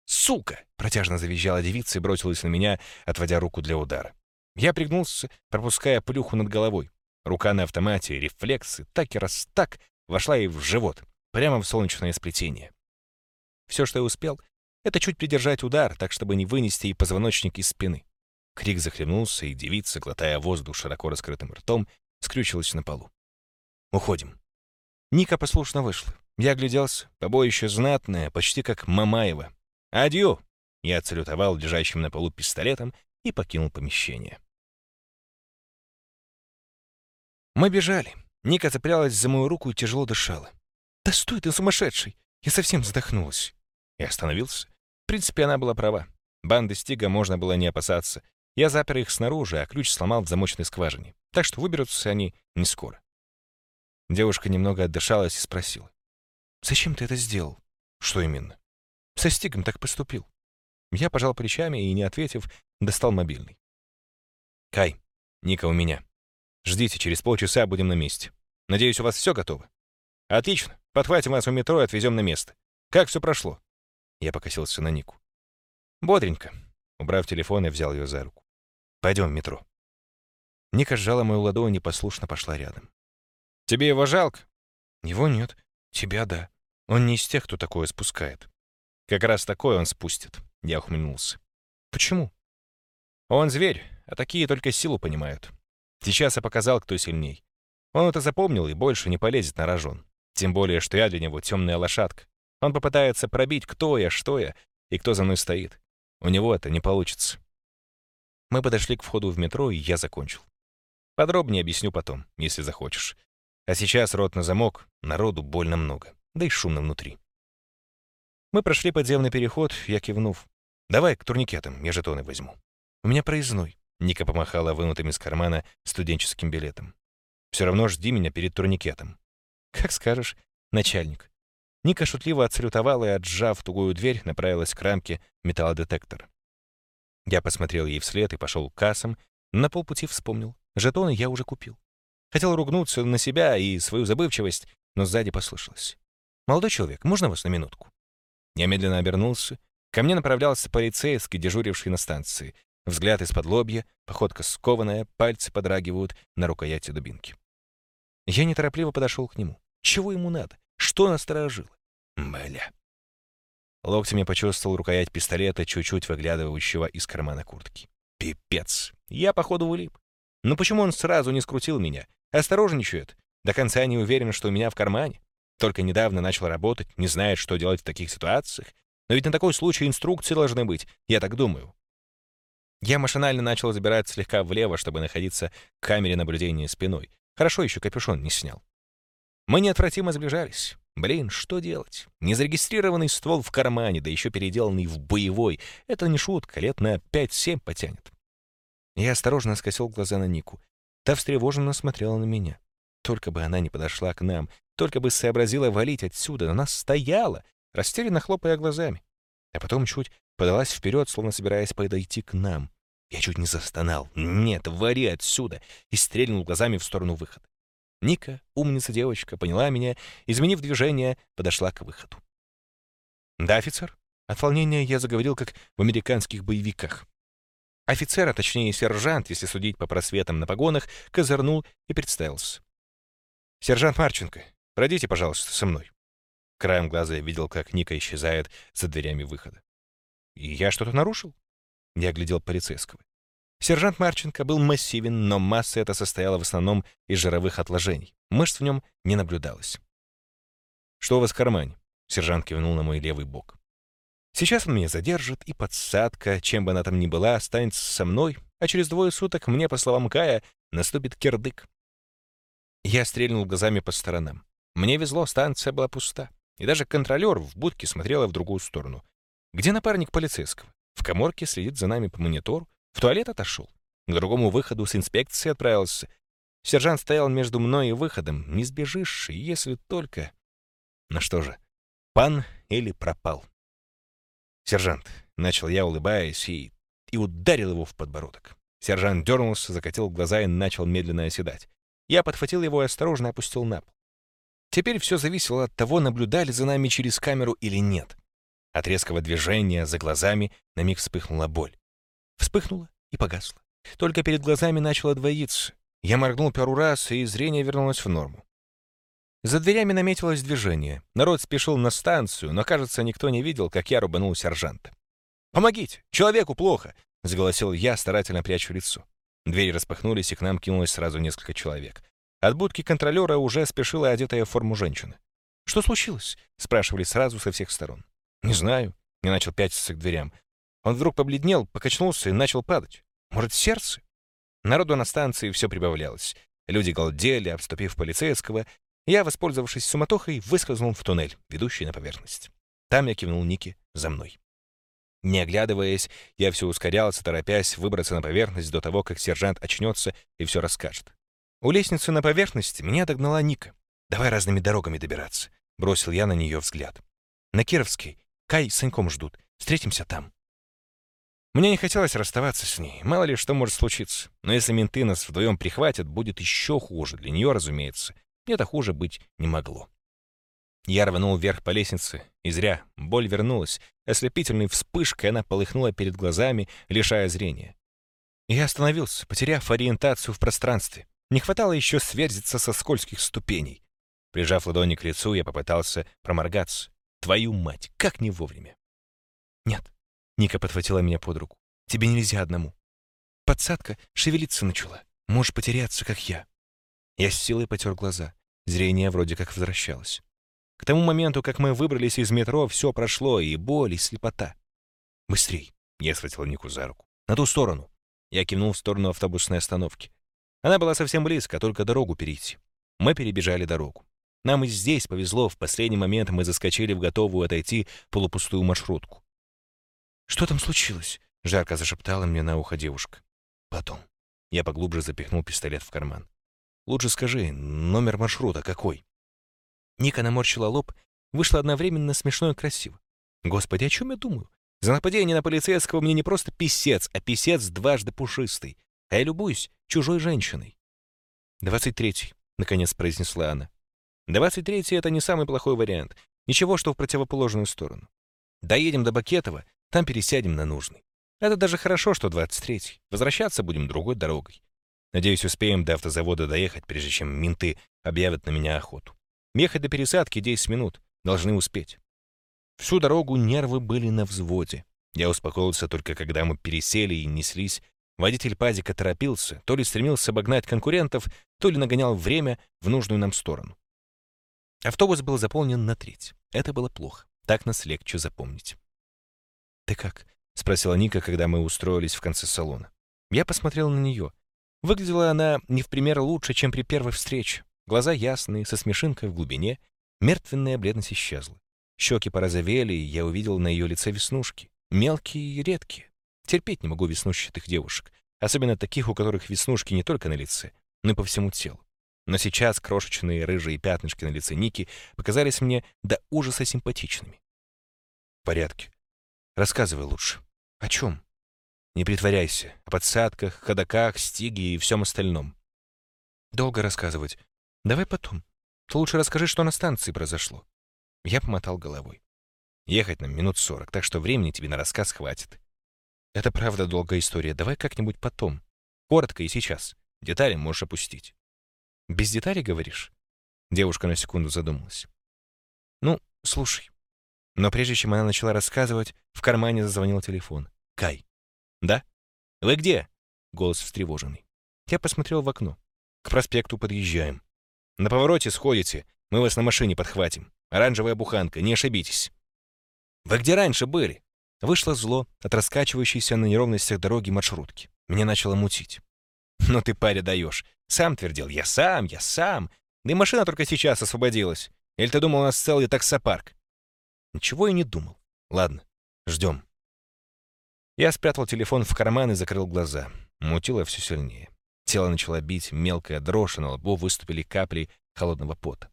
[SPEAKER 1] «Сука!» — протяжно завизжала девица и бросилась на меня, отводя руку для удара. Я пригнулся, пропуская плюху над головой. Рука на автомате, рефлексы, так и раз так, вошла ей в живот, прямо в солнечное сплетение. Все, что я успел, это чуть придержать удар, так чтобы не вынести ей позвоночник из спины. Крик захлебнулся, и девица, глотая воздух широко раскрытым ртом, скрючилась на полу. «Уходим». Ника послушно вышла. Я огляделся, побоище знатное, почти как Мамаева. «Адью!» Я отсалютовал лежащим на полу пистолетом и покинул помещение. Мы бежали. Ника цеплялась за мою руку и тяжело дышала. «Да стой ты, сумасшедший!» Я совсем задохнулась. Я остановился. В принципе, она была права. Банды Стига можно было не опасаться. Я запер их снаружи, а ключ сломал в замочной скважине. Так что выберутся они не скоро. Девушка немного отдышалась и спросила. «Зачем ты это сделал?» «Что именно?» «Со Стигом так поступил». Я пожал плечами и, не ответив, достал мобильный. «Кай, Ника у меня. Ждите, через полчаса будем на месте. Надеюсь, у вас все готово?» «Отлично. Подхватим вас у метро и отвезем на место. Как все прошло?» Я покосился на Нику. «Бодренько». Убрав телефон, я взял ее за руку. Пойдем в метро». Ника сжала мою ладонь и послушно пошла рядом. «Тебе его жалко?» «Его нет. Тебя да. Он не из тех, кто такое спускает». «Как раз такое он спустит», — я ухмыльнулся. «Почему?» «Он зверь, а такие только силу понимают. Сейчас я показал, кто сильней. Он это запомнил и больше не полезет на рожон. Тем более, что я для него темная лошадка. Он попытается пробить, кто я, что я и кто за мной стоит. У него это не получится. Мы подошли к входу в метро, и я закончил. Подробнее объясню потом, если захочешь. А сейчас рот на замок, народу больно много, да и шумно внутри. Мы прошли подземный переход, я кивнув. «Давай к турникетам, я жетоны возьму». «У меня проездной», — Ника помахала вынутым из кармана студенческим билетом. «Все равно жди меня перед турникетом». «Как скажешь, начальник». Ника шутливо отсалютовала и, отжав тугую дверь, направилась к рамке металлодетектора. Я посмотрел ей вслед и пошел к кассам. На полпути вспомнил. Жетоны я уже купил. Хотел ругнуться на себя и свою забывчивость, но сзади послышалось. «Молодой человек, можно вас на минутку?» Я медленно обернулся. Ко мне направлялся полицейский, дежуривший на станции. Взгляд из-под лобья, походка скованная, пальцы подрагивают на рукояти дубинки. Я неторопливо подошел к нему. Чего ему надо? Что насторожило? Бля. Локтем я почувствовал рукоять пистолета, чуть-чуть выглядывающего из кармана куртки. Пипец. Я, походу, вылип. Но почему он сразу не скрутил меня? Осторожничает. До конца не уверен, что у меня в кармане. Только недавно начал работать, не знает, что делать в таких ситуациях. Но ведь на такой случай инструкции должны быть, я так думаю. Я машинально начал забирать слегка влево, чтобы находиться к камере наблюдения спиной. Хорошо еще капюшон не снял. Мы неотвратимо сближались. Блин, что делать? Незарегистрированный ствол в кармане, да еще переделанный в боевой. Это не шутка, лет на 5-7 потянет. Я осторожно скосил глаза на Нику. Та встревоженно смотрела на меня. Только бы она не подошла к нам, только бы сообразила валить отсюда, но она стояла, растерянно хлопая глазами. А потом чуть подалась вперед, словно собираясь подойти к нам. Я чуть не застонал. «Нет, вари отсюда!» и стрельнул глазами в сторону выхода. Ника, умница девочка, поняла меня, изменив движение, подошла к выходу. «Да, офицер?» От волнения я заговорил, как в американских боевиках. Офицер, а точнее сержант, если судить по просветам на погонах, козырнул и представился. «Сержант Марченко, пройдите, пожалуйста, со мной». Краем глаза я видел, как Ника исчезает за дверями выхода. «И я что-то нарушил?» Я глядел полицейского. Сержант Марченко был массивен, но масса эта состояла в основном из жировых отложений. Мышц в нем не наблюдалось. «Что у вас в кармане?» Сержант кивнул на мой левый бок. Сейчас он меня задержит, и подсадка, чем бы она там ни была, останется со мной, а через двое суток мне, по словам Кая, наступит кирдык. Я стрельнул глазами по сторонам. Мне везло, станция была пуста. И даже контролер в будке смотрела в другую сторону. Где напарник полицейского? В коморке следит за нами по монитору. В туалет отошел. К другому выходу с инспекцией отправился. Сержант стоял между мной и выходом. Не сбежишь, если только... Ну что же, пан или пропал. «Сержант», — начал я, улыбаясь, и... и ударил его в подбородок. Сержант дернулся, закатил глаза и начал медленно оседать. Я подхватил его и осторожно опустил на пол. Теперь все зависело от того, наблюдали за нами через камеру или нет. От резкого движения за глазами на миг вспыхнула боль. Вспыхнула и погасла. Только перед глазами начало двоиться. Я моргнул пару раз, и зрение вернулось в норму. За дверями наметилось движение. Народ спешил на станцию, но, кажется, никто не видел, как я рубанул сержанта. «Помогите! Человеку плохо!» — заголосил я, старательно прячу лицо. Двери распахнулись, и к нам кинулось сразу несколько человек. От будки контролера уже спешила одетая в форму женщина. «Что случилось?» — спрашивали сразу со всех сторон. «Не знаю». Я начал пятиться к дверям. Он вдруг побледнел, покачнулся и начал падать. «Может, сердце?» Народу на станции все прибавлялось. Люди галдели, обступив полицейского, я, воспользовавшись суматохой, выскользнул в туннель, ведущий на поверхность. Там я кивнул Нике за мной. Не оглядываясь, я все ускорялся, торопясь выбраться на поверхность до того, как сержант очнется и все расскажет. У лестницы на поверхности меня догнала Ника. «Давай разными дорогами добираться», — бросил я на нее взгляд. «На Кировской. Кай с Саньком ждут. Встретимся там». Мне не хотелось расставаться с ней, мало ли что может случиться. Но если менты нас вдвоем прихватят, будет еще хуже, для нее, разумеется. Это хуже быть не могло. Я рванул вверх по лестнице, и зря. Боль вернулась. Ослепительной вспышкой она полыхнула перед глазами, лишая зрения. Я остановился, потеряв ориентацию в пространстве. Не хватало еще сверзиться со скользких ступеней. Прижав ладони к лицу, я попытался проморгаться. Твою мать, как не вовремя. Нет. Ника подхватила меня под руку. Тебе нельзя одному. Подсадка шевелиться начала. Можешь потеряться, как я. Я с силой потер глаза. Зрение вроде как возвращалось. К тому моменту, как мы выбрались из метро, все прошло, и боль, и слепота. «Быстрей!» — я схватил Нику за руку. «На ту сторону!» Я кивнул в сторону автобусной остановки. Она была совсем близко, только дорогу перейти. Мы перебежали дорогу. Нам и здесь повезло, в последний момент мы заскочили в готовую отойти полупустую маршрутку. «Что там случилось?» — жарко зашептала мне на ухо девушка. «Потом». Я поглубже запихнул пистолет в карман. Лучше скажи, номер маршрута какой?» Ника наморщила лоб, вышло одновременно смешно и красиво. «Господи, о чем я думаю? За нападение на полицейского мне не просто писец, а писец дважды пушистый. А я любуюсь чужой женщиной». «Двадцать третий», — наконец произнесла она. «Двадцать третий — это не самый плохой вариант. Ничего, что в противоположную сторону. Доедем до Бакетова, там пересядем на нужный. Это даже хорошо, что двадцать третий. Возвращаться будем другой дорогой. Надеюсь, успеем до автозавода доехать, прежде чем менты объявят на меня охоту. Ехать до пересадки 10 минут. Должны успеть. Всю дорогу нервы были на взводе. Я успокоился только когда мы пересели и неслись. Водитель пазика торопился, то ли стремился обогнать конкурентов, то ли нагонял время в нужную нам сторону. Автобус был заполнен на треть. Это было плохо. Так нас легче запомнить. «Ты как?» — спросила Ника, когда мы устроились в конце салона. Я посмотрел на нее. Выглядела она не в пример лучше, чем при первой встрече. Глаза ясные, со смешинкой в глубине. Мертвенная бледность исчезла. Щеки порозовели, и я увидел на ее лице веснушки. Мелкие и редкие. Терпеть не могу веснушчатых девушек. Особенно таких, у которых веснушки не только на лице, но и по всему телу. Но сейчас крошечные рыжие пятнышки на лице Ники показались мне до ужаса симпатичными. порядке. Рассказывай лучше. О чем? Не притворяйся. О подсадках, ходаках, стиге и всем остальном. Долго рассказывать. Давай потом. Ты лучше расскажи, что на станции произошло. Я помотал головой. Ехать нам минут сорок, так что времени тебе на рассказ хватит. Это правда долгая история. Давай как-нибудь потом. Коротко и сейчас. Детали можешь опустить. Без деталей, говоришь? Девушка на секунду задумалась. Ну, слушай. Но прежде чем она начала рассказывать, в кармане зазвонил телефон. Кай. Да? Вы где? Голос встревоженный. Я посмотрел в окно. К проспекту подъезжаем. На повороте сходите. Мы вас на машине подхватим. Оранжевая буханка, не ошибитесь. Вы где раньше были? Вышло зло от раскачивающейся на неровностях дороги маршрутки. Меня начало мутить. «Ну ты, паря, даешь. Сам твердил. Я сам, я сам. Да и машина только сейчас освободилась. Или ты думал, у нас целый таксопарк?» Ничего и не думал. Ладно, ждем. Я спрятал телефон в карман и закрыл глаза. Мутило все сильнее. Тело начало бить, мелкая дрожь, на лбу выступили капли холодного пота.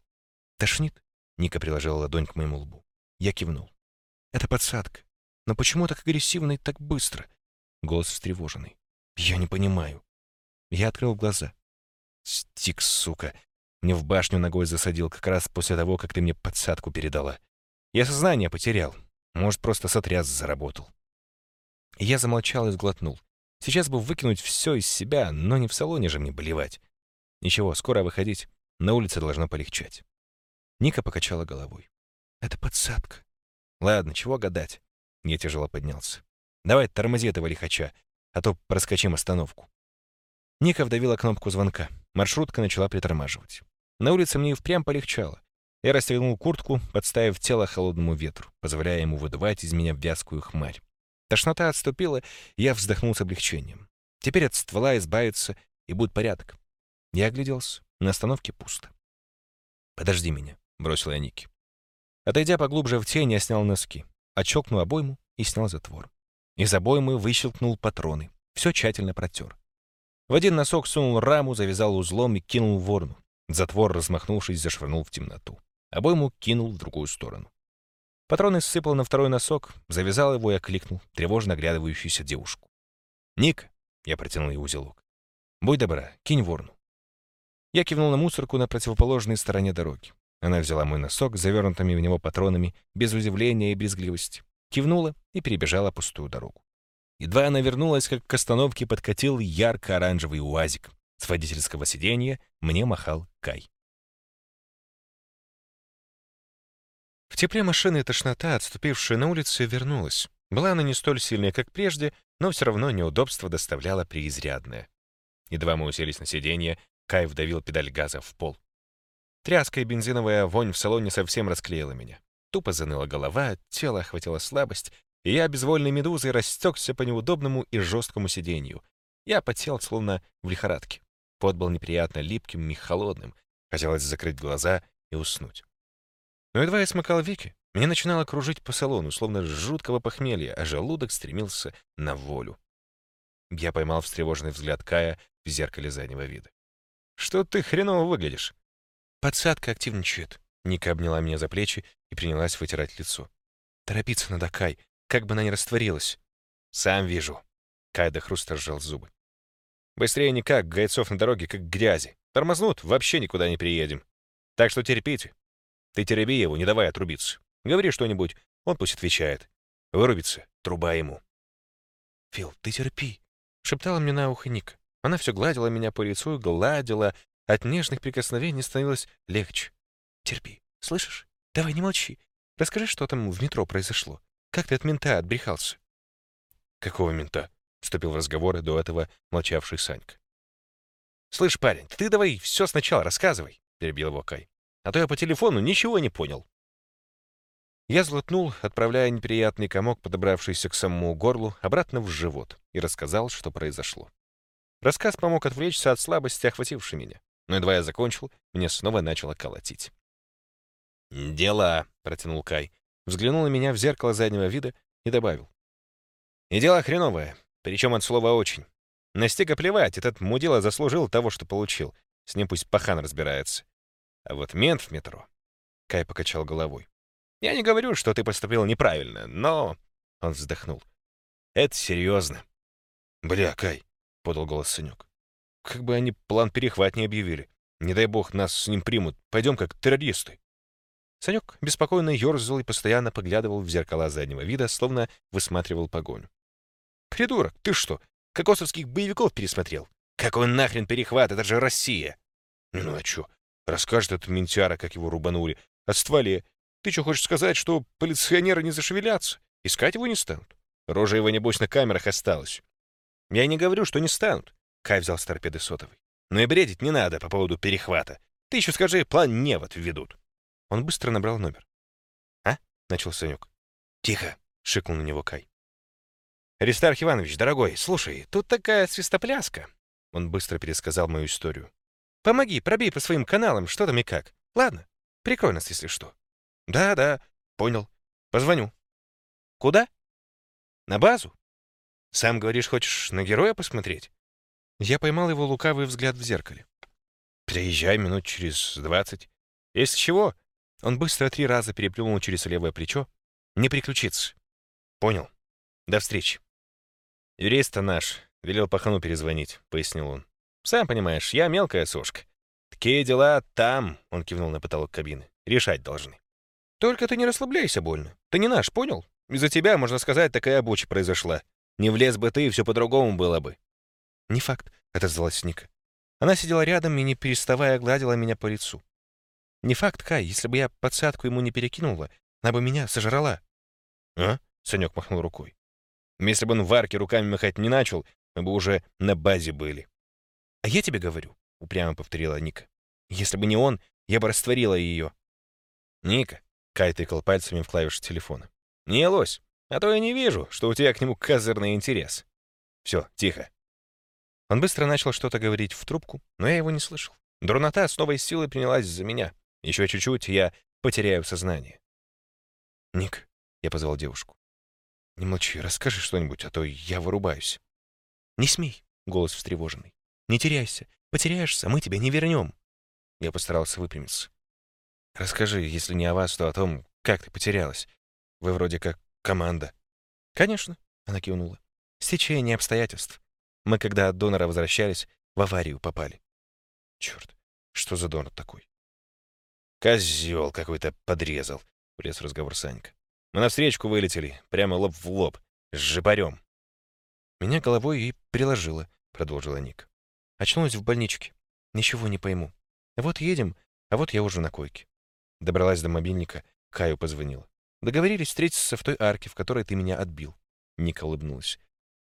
[SPEAKER 1] «Тошнит?» — Ника приложила ладонь к моему лбу. Я кивнул. «Это подсадка. Но почему так агрессивно и так быстро?» Голос встревоженный. «Я не понимаю». Я открыл глаза. «Стик, сука! Мне в башню ногой засадил как раз после того, как ты мне подсадку передала. Я сознание потерял. Может, просто сотряс заработал». Я замолчал и сглотнул. Сейчас бы выкинуть все из себя, но не в салоне же мне болевать. Ничего, скоро выходить. На улице должно полегчать. Ника покачала головой. «Это подсадка». «Ладно, чего гадать?» Я тяжело поднялся. «Давай тормози этого лихача, а то проскочим остановку». Ника вдавила кнопку звонка. Маршрутка начала притормаживать. На улице мне и впрямь полегчало. Я расстегнул куртку, подставив тело холодному ветру, позволяя ему выдувать из меня вязкую хмарь. Тошнота отступила, я вздохнул с облегчением. Теперь от ствола избавиться, и будет порядок. Я огляделся. На остановке пусто. «Подожди меня», — бросил я Ники. Отойдя поглубже в тень, я снял носки, отщелкнул обойму и снял затвор. Из обоймы выщелкнул патроны. Все тщательно протер. В один носок сунул раму, завязал узлом и кинул ворну. Затвор, размахнувшись, зашвырнул в темноту. Обойму кинул в другую сторону. Патроны сыпал на второй носок, завязал его и окликнул тревожно оглядывающуюся девушку. «Ник!» — я протянул ей узелок. «Будь добра, кинь ворну». Я кивнул на мусорку на противоположной стороне дороги. Она взяла мой носок с завернутыми в него патронами, без удивления и брезгливости, кивнула и перебежала пустую дорогу. Едва она вернулась, как к остановке подкатил ярко-оранжевый уазик. С водительского сиденья мне махал Кай. В тепле машины тошнота, отступившая на улицу, вернулась. Была она не столь сильная, как прежде, но все равно неудобство доставляло преизрядное. Едва мы уселись на сиденье, Кай вдавил педаль газа в пол. Тряска и бензиновая вонь в салоне совсем расклеила меня. Тупо заныла голова, тело охватила слабость, и я безвольной медузой растекся по неудобному и жесткому сиденью. Я потел, словно в лихорадке. Пот был неприятно липким и холодным. Хотелось закрыть глаза и уснуть. Но едва я смыкал веки, меня начинало кружить по салону, словно жуткого похмелья, а желудок стремился на волю. Я поймал встревоженный взгляд Кая в зеркале заднего вида. «Что ты хреново выглядишь?» «Подсадка активничает». Ника обняла меня за плечи и принялась вытирать лицо. «Торопиться надо, Кай, как бы она ни растворилась». «Сам вижу». Кай до хруста сжал зубы. «Быстрее никак, гайцов на дороге как грязи. Тормознут, вообще никуда не приедем. Так что терпите, ты тереби его, не давай отрубиться. Говори что-нибудь, он пусть отвечает. Вырубится, труба ему. «Фил, ты терпи», — шептала мне на ухо Ник. Она все гладила меня по лицу, гладила. От нежных прикосновений становилось легче. «Терпи, слышишь? Давай, не молчи. Расскажи, что там в метро произошло. Как ты от мента отбрехался?» «Какого мента?» — вступил в разговор до этого молчавший Санька. «Слышь, парень, ты давай все сначала рассказывай», — перебил его Кай а то я по телефону ничего не понял. Я злотнул, отправляя неприятный комок, подобравшийся к самому горлу, обратно в живот, и рассказал, что произошло. Рассказ помог отвлечься от слабости, охватившей меня. Но едва я закончил, меня снова начало колотить. «Дела», — протянул Кай, взглянул на меня в зеркало заднего вида и добавил. «И дело хреновое, причем от слова «очень». На стега плевать, этот мудила заслужил того, что получил. С ним пусть пахан разбирается. А вот мент в метро... Кай покачал головой. Я не говорю, что ты поступил неправильно, но...» Он вздохнул. «Это серьезно». «Бля, Кай», — подал голос Санек. «Как бы они план перехват не объявили. Не дай бог нас с ним примут. Пойдем как террористы». Санек беспокойно ерзал и постоянно поглядывал в зеркала заднего вида, словно высматривал погоню. «Придурок, ты что, кокосовских боевиков пересмотрел? Какой нахрен перехват, это же Россия!» «Ну а чё? Расскажет этот ментяра, как его рубанули. О стволе. Ты что, хочешь сказать, что полиционеры не зашевелятся? Искать его не станут? Рожа его, небось, на камерах осталась. Я не говорю, что не станут. Кай взял с торпеды сотовый. Но и бредить не надо по поводу перехвата. Ты еще скажи, план невод введут. Он быстро набрал номер. «А?» — начал Санек. «Тихо!» — шикнул на него Кай. «Аристарх Иванович, дорогой, слушай, тут такая свистопляска!» Он быстро пересказал мою историю. «Помоги, пробей по своим каналам, что там и как. Ладно, прикрой нас, если что». «Да, да, понял. Позвоню». «Куда?» «На базу. Сам, говоришь, хочешь на героя посмотреть?» Я поймал его лукавый взгляд в зеркале. «Приезжай минут через двадцать. Если чего, он быстро три раза переплюнул через левое плечо. «Не приключиться». «Понял. До встречи». «Юрист-то наш. Велел пахану перезвонить», — пояснил он. «Сам понимаешь, я мелкая сошка. Такие дела там», — он кивнул на потолок кабины, — «решать должны». «Только ты не расслабляйся больно. Ты не наш, понял? Из-за тебя, можно сказать, такая буча произошла. Не влез бы ты, все по-другому было бы». «Не факт», — отозвалась Ника. Она сидела рядом и, не переставая, гладила меня по лицу. Не факт, Кай, если бы я подсадку ему не перекинула, она бы меня сожрала. — А? — Санек махнул рукой. — Если бы он в арке руками махать не начал, мы бы уже на базе были. — А я тебе говорю, — упрямо повторила Ника. — Если бы не он, я бы растворила ее. — Ника, — Кай тыкал пальцами в клавиши телефона. — Не лось, а то я не вижу, что у тебя к нему козырный интерес. Все, тихо. Он быстро начал что-то говорить в трубку, но я его не слышал. Дурнота с новой силой принялась за меня. Еще чуть-чуть, я потеряю сознание. «Ник», — я позвал девушку. «Не молчи, расскажи что-нибудь, а то я вырубаюсь». «Не смей», — голос встревоженный. «Не теряйся. Потеряешься, мы тебя не вернем». Я постарался выпрямиться. «Расскажи, если не о вас, то о том, как ты потерялась. Вы вроде как команда». «Конечно», — она кивнула. «Стечение обстоятельств. Мы, когда от донора возвращались, в аварию попали». «Черт, что за донор такой?» «Козел какой-то подрезал», — влез в разговор Санька. «Мы навстречку вылетели, прямо лоб в лоб, с жопарем». «Меня головой и приложило», — продолжила Ник. «Очнулась в больничке. Ничего не пойму. Вот едем, а вот я уже на койке». Добралась до мобильника, Каю позвонила. «Договорились встретиться в той арке, в которой ты меня отбил». Ника улыбнулась.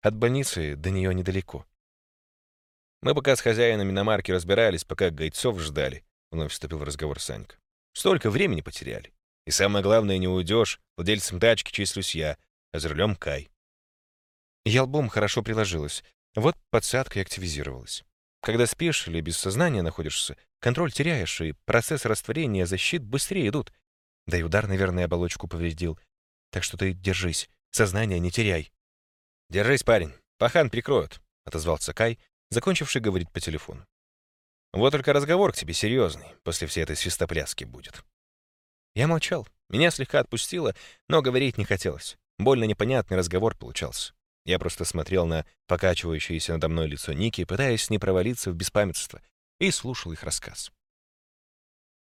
[SPEAKER 1] «От больницы до нее недалеко». «Мы пока с хозяином иномарки разбирались, пока гайцов ждали», — вновь вступил в разговор Санька. Столько времени потеряли. И самое главное, не уйдешь. Владельцем тачки числюсь я, а за рулем Кай. Я лбом хорошо приложилась. Вот подсадка и активизировалась. Когда спишь или без сознания находишься, контроль теряешь, и процесс растворения защит быстрее идут. Да и удар, наверное, оболочку повредил. Так что ты держись, сознание не теряй. «Держись, парень, пахан прикроют», — отозвался Кай, закончивший говорить по телефону. Вот только разговор к тебе серьезный, после всей этой свистопляски будет. Я молчал. Меня слегка отпустило, но говорить не хотелось. Больно непонятный разговор получался. Я просто смотрел на покачивающееся надо мной лицо Ники, пытаясь не провалиться в беспамятство, и слушал их рассказ.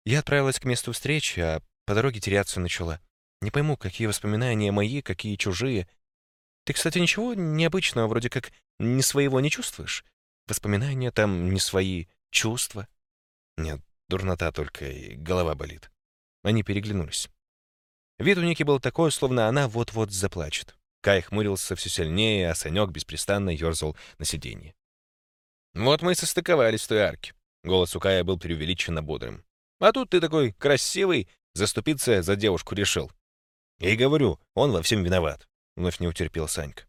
[SPEAKER 1] Я отправилась к месту встречи, а по дороге теряться начала. Не пойму, какие воспоминания мои, какие чужие. Ты, кстати, ничего необычного, вроде как не своего не чувствуешь? Воспоминания там не свои, Чувства? Нет, дурнота только и голова болит. Они переглянулись. Вид у Ники был такой, словно она вот-вот заплачет. Кай хмурился все сильнее, а Санек беспрестанно ерзал на сиденье. «Вот мы и состыковались в той арке». Голос у Кая был преувеличенно бодрым. «А тут ты такой красивый, заступиться за девушку решил». «Я и говорю, он во всем виноват», — вновь не утерпел Санька.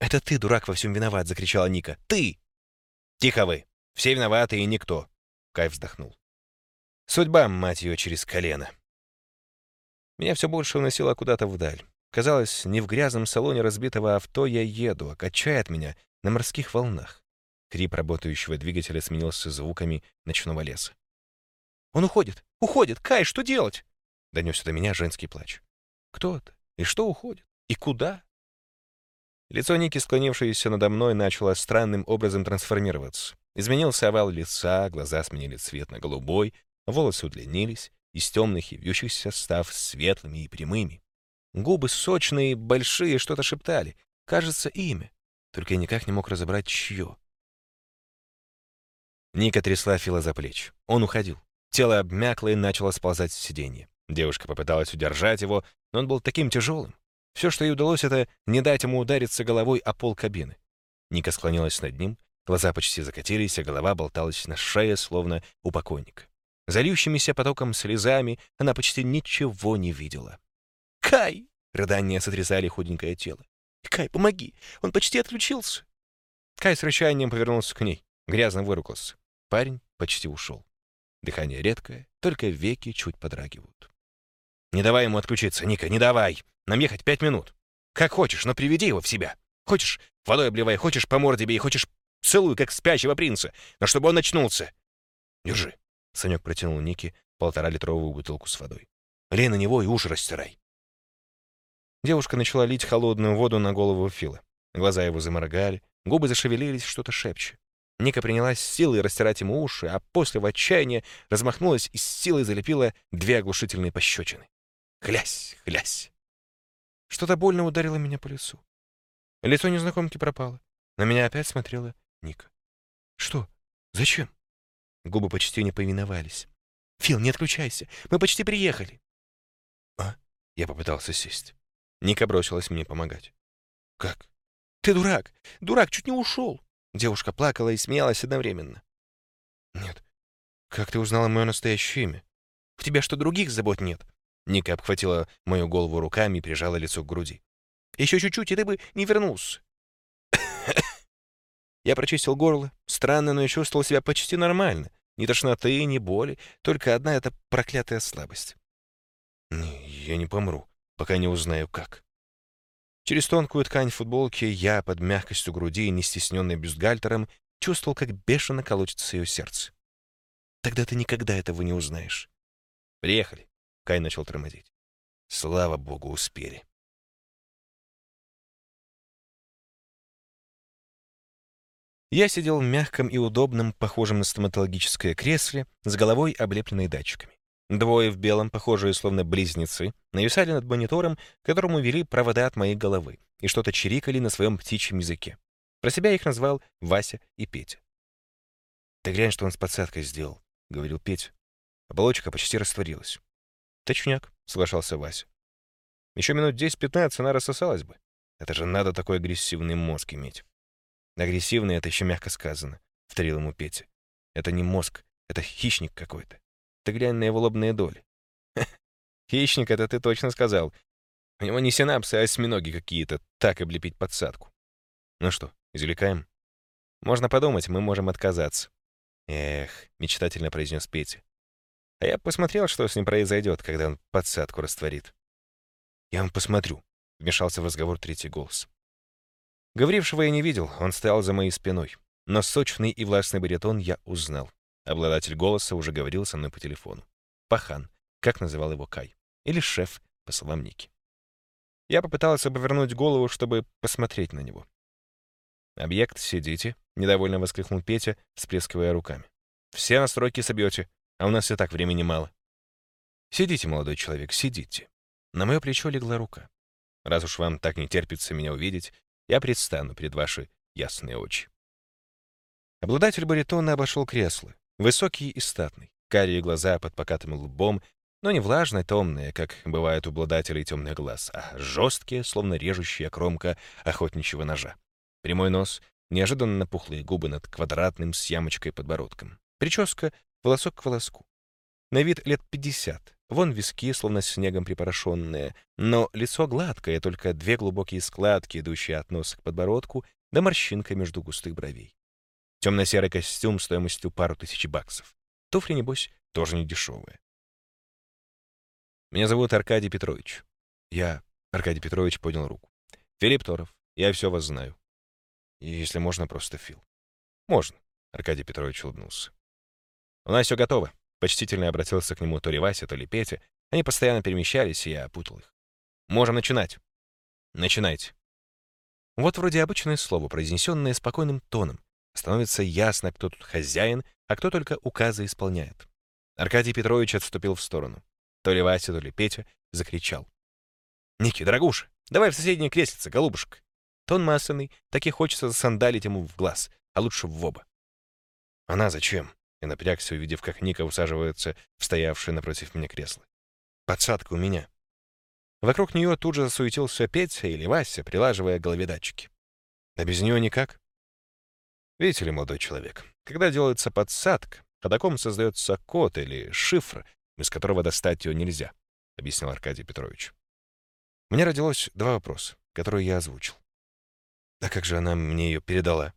[SPEAKER 1] «Это ты, дурак, во всем виноват!» — закричала Ника. «Ты!» «Тихо вы!» Все виноваты и никто. Кай вздохнул. Судьба, мать ее, через колено. Меня все больше уносило куда-то вдаль. Казалось, не в грязном салоне разбитого авто я еду, а качает меня на морских волнах. Крип работающего двигателя сменился звуками ночного леса. «Он уходит! Уходит! Кай, что делать?» — донесся до меня женский плач. «Кто это? И что уходит? И куда?» Лицо Ники, склонившееся надо мной, начало странным образом трансформироваться. Изменился овал лица, глаза сменили цвет на голубой, волосы удлинились, из темных и вьющихся став светлыми и прямыми. Губы сочные, большие, что-то шептали. Кажется, имя. Только я никак не мог разобрать, чье. Ника трясла Фила за плечи. Он уходил. Тело обмякло и начало сползать с сиденья. Девушка попыталась удержать его, но он был таким тяжелым. Все, что ей удалось, это не дать ему удариться головой о пол кабины. Ника склонилась над ним, глаза почти закатились, а голова болталась на шее, словно у покойника. Зальющимися потоком слезами она почти ничего не видела. «Кай!» — рыдания сотрясали худенькое тело. «Кай, помоги! Он почти отключился!» Кай с рычанием повернулся к ней, грязно выругался. Парень почти ушел. Дыхание редкое, только веки чуть подрагивают. «Не давай ему отключиться, Ника, не давай! Нам ехать пять минут. Как хочешь, но приведи его в себя. Хочешь, водой обливай, хочешь, по морде бей, хочешь, целуй, как спящего принца, но чтобы он очнулся. Держи. Санек протянул Нике полтора-литровую бутылку с водой. Лей на него и уши растирай. Девушка начала лить холодную воду на голову Фила. Глаза его заморгали, губы зашевелились, что-то шепче. Ника принялась с силой растирать ему уши, а после в отчаянии размахнулась и с силой залепила две оглушительные пощечины. Хлясь, хлясь. Что-то больно ударило меня по лицу. Лицо незнакомки пропало. На меня опять смотрела Ника. «Что? Зачем?» Губы почти не повиновались. «Фил, не отключайся. Мы почти приехали». «А?» Я попытался сесть. Ника бросилась мне помогать. «Как?» «Ты дурак! Дурак, чуть не ушел!» Девушка плакала и смеялась одновременно. «Нет. Как ты узнала мое настоящее имя? У тебя что, других забот нет?» Ника обхватила мою голову руками и прижала лицо к груди. «Еще чуть-чуть, и ты бы не вернулся». Я прочистил горло. Странно, но я чувствовал себя почти нормально. Ни тошноты, ни боли, только одна эта проклятая слабость. Я не помру, пока не узнаю, как. Через тонкую ткань футболки я, под мягкостью груди, не стесненной бюстгальтером, чувствовал, как бешено колотится ее сердце. Тогда ты никогда этого не узнаешь. Приехали. Кай начал тормозить. Слава богу, успели. Я сидел в мягком и удобном, похожем на стоматологическое кресле, с головой облепленной датчиками. Двое в белом, похожие словно близнецы, нависали над монитором, которому вели провода от моей головы, и что-то чирикали на своем птичьем языке. Про себя их назвал Вася и Петя. «Ты глянь, что он с подсадкой сделал», — говорил Петя. Оболочка почти растворилась. «Точняк», — соглашался Вася. «Еще минут 10-15 она рассосалась бы. Это же надо такой агрессивный мозг иметь». «Агрессивный — это еще мягко сказано», — повторил ему Петя. «Это не мозг, это хищник какой-то. Ты глянь на его лобные доли». «Хищник, это ты точно сказал. У него не синапсы, а осьминоги какие-то, так облепить подсадку». «Ну что, извлекаем?» «Можно подумать, мы можем отказаться». «Эх», — мечтательно произнес Петя. А я посмотрел, что с ним произойдет, когда он подсадку растворит. «Я вам посмотрю», — вмешался в разговор третий голос. Говорившего я не видел, он стоял за моей спиной. Но сочный и властный баритон я узнал. Обладатель голоса уже говорил со мной по телефону. Пахан, как называл его Кай. Или шеф, по словам Ники. Я попытался повернуть голову, чтобы посмотреть на него. «Объект, сидите», — недовольно воскликнул Петя, всплескивая руками. «Все настройки собьете, а у нас и так времени мало. Сидите, молодой человек, сидите. На мое плечо легла рука. Раз уж вам так не терпится меня увидеть, я предстану перед ваши ясные очи. Обладатель баритона обошел кресло, высокий и статный, карие глаза под покатым лбом, но не влажные, томные, как бывает у обладателей темных глаз, а жесткие, словно режущая кромка охотничьего ножа. Прямой нос, неожиданно пухлые губы над квадратным с ямочкой подбородком. Прическа волосок к волоску. На вид лет пятьдесят. Вон виски, словно снегом припорошенные, но лицо гладкое, только две глубокие складки, идущие от носа к подбородку, да морщинка между густых бровей. Темно-серый костюм стоимостью пару тысяч баксов. Туфли, небось, тоже не дешевые. Меня зовут Аркадий Петрович. Я, Аркадий Петрович, поднял руку. Филипп Торов, я все вас знаю. Если можно, просто Фил. Можно, Аркадий Петрович улыбнулся. «У нас все готово», — почтительно обратился к нему то ли Вася, то ли Петя, Они постоянно перемещались, и я опутал их. Можем начинать. Начинайте. Вот вроде обычное слово, произнесенное спокойным тоном. Становится ясно, кто тут хозяин, а кто только указы исполняет. Аркадий Петрович отступил в сторону. То ли Вася, то ли Петя закричал. «Ники, дорогуша, давай в соседнее креслице, голубушка!» Тон масляный, так и хочется засандалить ему в глаз, а лучше в оба. «Она зачем?» Я напрягся, увидев, как Ника усаживается в стоявшее напротив меня кресло. «Подсадка у меня». Вокруг нее тут же засуетился Петя или Вася, прилаживая голове датчики. А без нее никак. Видите ли, молодой человек, когда делается подсадка, ходоком создается код или шифр, из которого достать ее нельзя, — объяснил Аркадий Петрович. Меня родилось два вопроса, которые я озвучил. А как же она мне ее передала?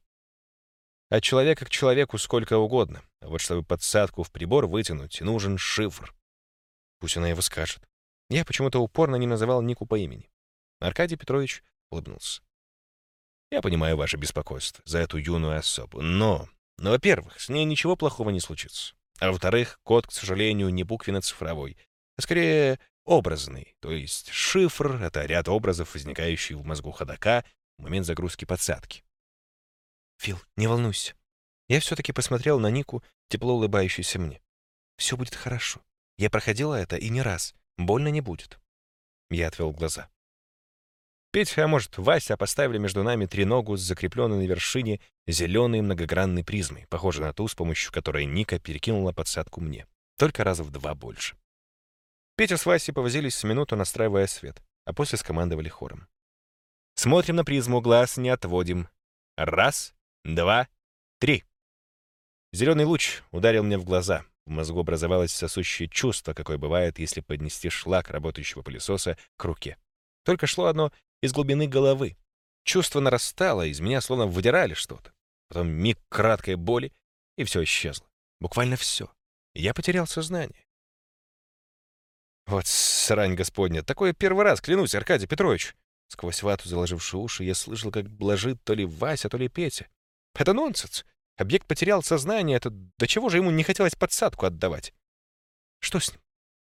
[SPEAKER 1] От человека к человеку сколько угодно, а вот чтобы подсадку в прибор вытянуть, нужен шифр. Пусть она его скажет. Я почему-то упорно не называл Нику по имени. Аркадий Петрович улыбнулся. Я понимаю ваше беспокойство за эту юную особу, но, но во-первых, с ней ничего плохого не случится. А во-вторых, код, к сожалению, не буквенно-цифровой, а скорее образный, то есть шифр — это ряд образов, возникающих в мозгу ходока в момент загрузки подсадки. «Фил, не волнуйся. Я все-таки посмотрел на Нику, тепло улыбающуюся мне. Все будет хорошо. Я проходила это и не раз. Больно не будет». Я отвел глаза. Петя, а может, Вася поставили между нами треногу с закрепленной на вершине зеленой многогранной призмой, похожей на ту, с помощью которой Ника перекинула подсадку мне. Только раза в два больше. Петя с Васей повозились с минуту, настраивая свет, а после скомандовали хором. «Смотрим на призму, глаз не отводим. Раз, два, три». Зеленый луч ударил мне в глаза. В мозгу образовалось сосущее чувство, какое бывает, если поднести шлак работающего пылесоса к руке. Только шло одно из глубины головы. Чувство нарастало, из меня словно выдирали что-то. Потом миг краткой боли, и все исчезло. Буквально все. Я потерял сознание. Вот срань господня, такое первый раз, клянусь, Аркадий Петрович. Сквозь вату, заложивши уши, я слышал, как блажит то ли Вася, то ли Петя. Это нонсенс. Объект потерял сознание, это до чего же ему не хотелось подсадку отдавать? Что с ним?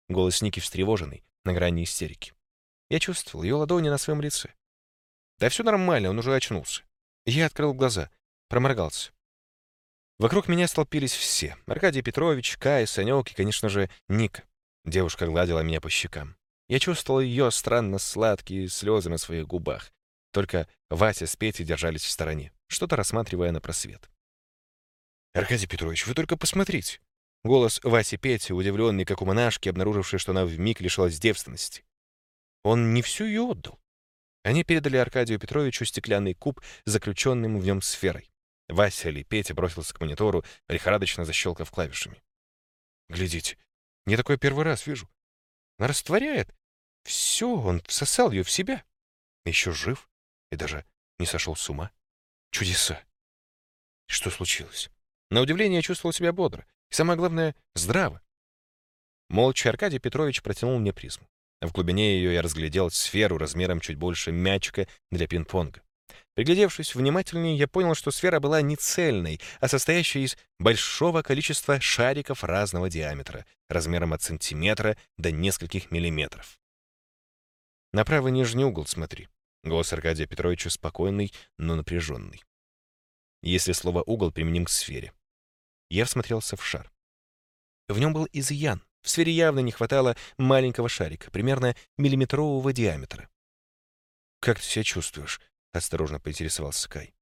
[SPEAKER 1] Голос Ники встревоженный, на грани истерики. Я чувствовал ее ладони на своем лице. Да все нормально, он уже очнулся. Я открыл глаза, проморгался. Вокруг меня столпились все. Аркадий Петрович, Кай, Санек и, конечно же, Ника. Девушка гладила меня по щекам. Я чувствовал ее странно сладкие слезы на своих губах. Только Вася с Петей держались в стороне, что-то рассматривая на просвет. «Аркадий Петрович, вы только посмотрите!» Голос Васи Пети, удивленный, как у монашки, обнаружившей, что она вмиг лишилась девственности. Он не всю ее отдал. Они передали Аркадию Петровичу стеклянный куб заключенным в нем сферой. Вася или Петя бросился к монитору, лихорадочно защелкав клавишами. «Глядите, я такой первый раз вижу. Она растворяет. Все, он всосал ее в себя. Еще жив и даже не сошел с ума. Чудеса. Что случилось? На удивление я чувствовал себя бодро. И самое главное, здраво. Молча Аркадий Петрович протянул мне призму. В глубине ее я разглядел сферу размером чуть больше мячика для пинг-понга. Приглядевшись внимательнее, я понял, что сфера была не цельной, а состоящей из большого количества шариков разного диаметра, размером от сантиметра до нескольких миллиметров. На правый нижний угол смотри. Голос Аркадия Петровича спокойный, но напряженный. Если слово «угол» применим к сфере. Я всмотрелся в шар. В нем был изъян. В сфере явно не хватало маленького шарика, примерно миллиметрового диаметра. «Как ты себя чувствуешь?» — осторожно поинтересовался Кай.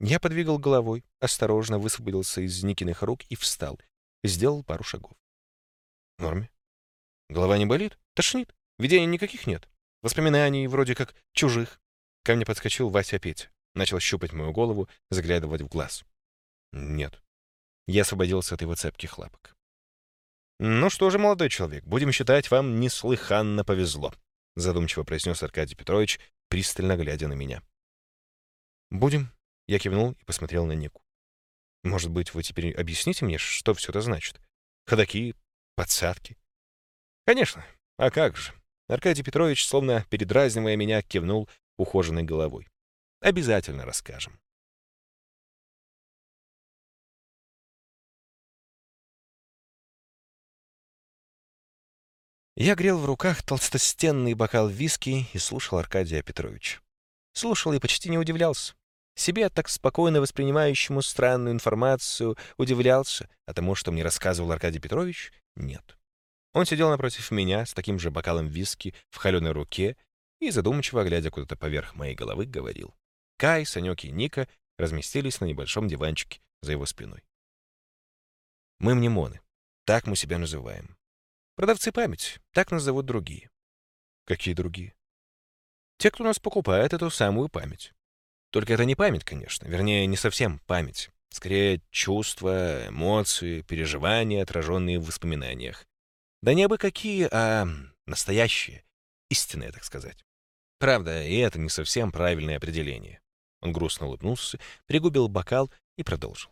[SPEAKER 1] Я подвигал головой, осторожно высвободился из Никиных рук и встал. Сделал пару шагов. В норме. Голова не болит? Тошнит? Видений никаких нет. Воспоминаний вроде как чужих. Ко мне подскочил Вася Петя. Начал щупать мою голову, заглядывать в глаз. Нет. Я освободился от его цепких лапок. «Ну что же, молодой человек, будем считать, вам неслыханно повезло», задумчиво произнес Аркадий Петрович, пристально глядя на меня. «Будем», — я кивнул и посмотрел на Нику. «Может быть, вы теперь объясните мне, что все это значит? Ходаки, подсадки?» «Конечно, а как же?» Аркадий Петрович, словно передразнивая меня, кивнул ухоженной головой. «Обязательно расскажем». Я грел в руках толстостенный бокал виски и слушал Аркадия Петровича. Слушал и почти не удивлялся. Себе, так спокойно воспринимающему странную информацию, удивлялся, а тому, что мне рассказывал Аркадий Петрович, нет. Он сидел напротив меня с таким же бокалом виски в холеной руке и, задумчиво глядя куда-то поверх моей головы, говорил. Кай, Санек и Ника разместились на небольшом диванчике за его спиной. Мы мнемоны. Так мы себя называем. Продавцы памяти. Так нас зовут другие. Какие другие? Те, кто нас покупает эту самую память. Только это не память, конечно. Вернее, не совсем память. Скорее, чувства, эмоции, переживания, отраженные в воспоминаниях. Да не абы какие, а настоящие, истинные, так сказать. Правда, и это не совсем правильное определение. Он грустно улыбнулся, пригубил бокал и продолжил.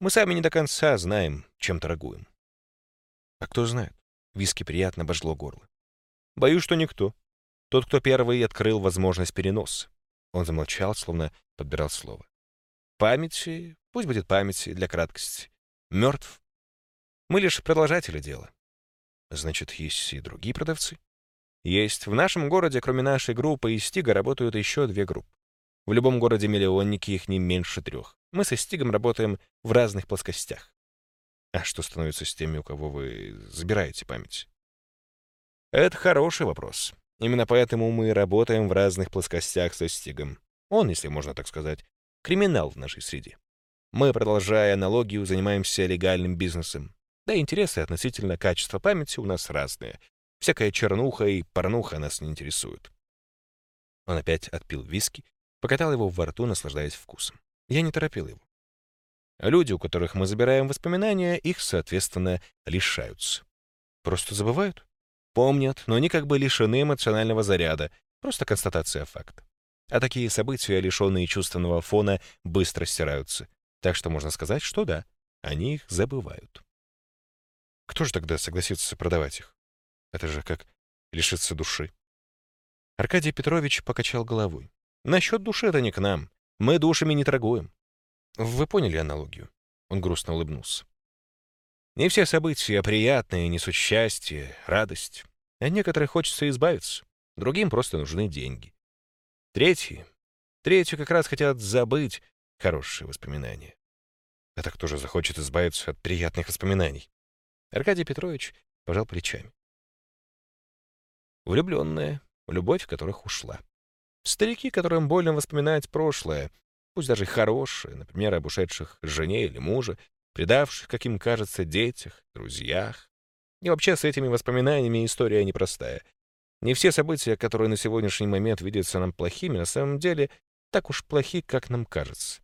[SPEAKER 1] Мы сами не до конца знаем, чем торгуем. А кто знает? Виски приятно обожгло горло. Боюсь, что никто. Тот, кто первый открыл возможность переноса. Он замолчал, словно подбирал слово. Памяти, пусть будет памяти для краткости. Мертв. Мы лишь продолжатели дела. Значит, есть и другие продавцы? Есть. В нашем городе, кроме нашей группы и Стига, работают еще две группы. В любом городе-миллионнике их не меньше трех. Мы со Стигом работаем в разных плоскостях. А что становится с теми, у кого вы забираете память? Это хороший вопрос. Именно поэтому мы работаем в разных плоскостях со Стигом. Он, если можно так сказать, криминал в нашей среде. Мы, продолжая аналогию, занимаемся легальным бизнесом. Да и интересы относительно качества памяти у нас разные. Всякая чернуха и порнуха нас не интересуют. Он опять отпил виски, покатал его во рту, наслаждаясь вкусом. Я не торопил его. Люди, у которых мы забираем воспоминания, их, соответственно, лишаются. Просто забывают? Помнят, но они как бы лишены эмоционального заряда. Просто констатация факта. А такие события, лишенные чувственного фона, быстро стираются. Так что можно сказать, что да, они их забывают. Кто же тогда согласится продавать их? Это же как лишиться души. Аркадий Петрович покачал головой. Насчет души это не к нам. Мы душами не торгуем. Вы поняли аналогию? Он грустно улыбнулся. Не все события приятные, несут счастье, радость. От некоторых хочется избавиться, другим просто нужны деньги. Третьи, третьи как раз хотят забыть хорошие воспоминания. А так кто же захочет избавиться от приятных воспоминаний? Аркадий Петрович пожал плечами. Влюбленная, любовь которых ушла. Старики, которым больно воспоминать прошлое, пусть даже хорошие, например, об ушедших жене или муже, предавших, как им кажется, детях, друзьях. И вообще с этими воспоминаниями история непростая. Не все события, которые на сегодняшний момент видятся нам плохими, на самом деле так уж плохи, как нам кажется.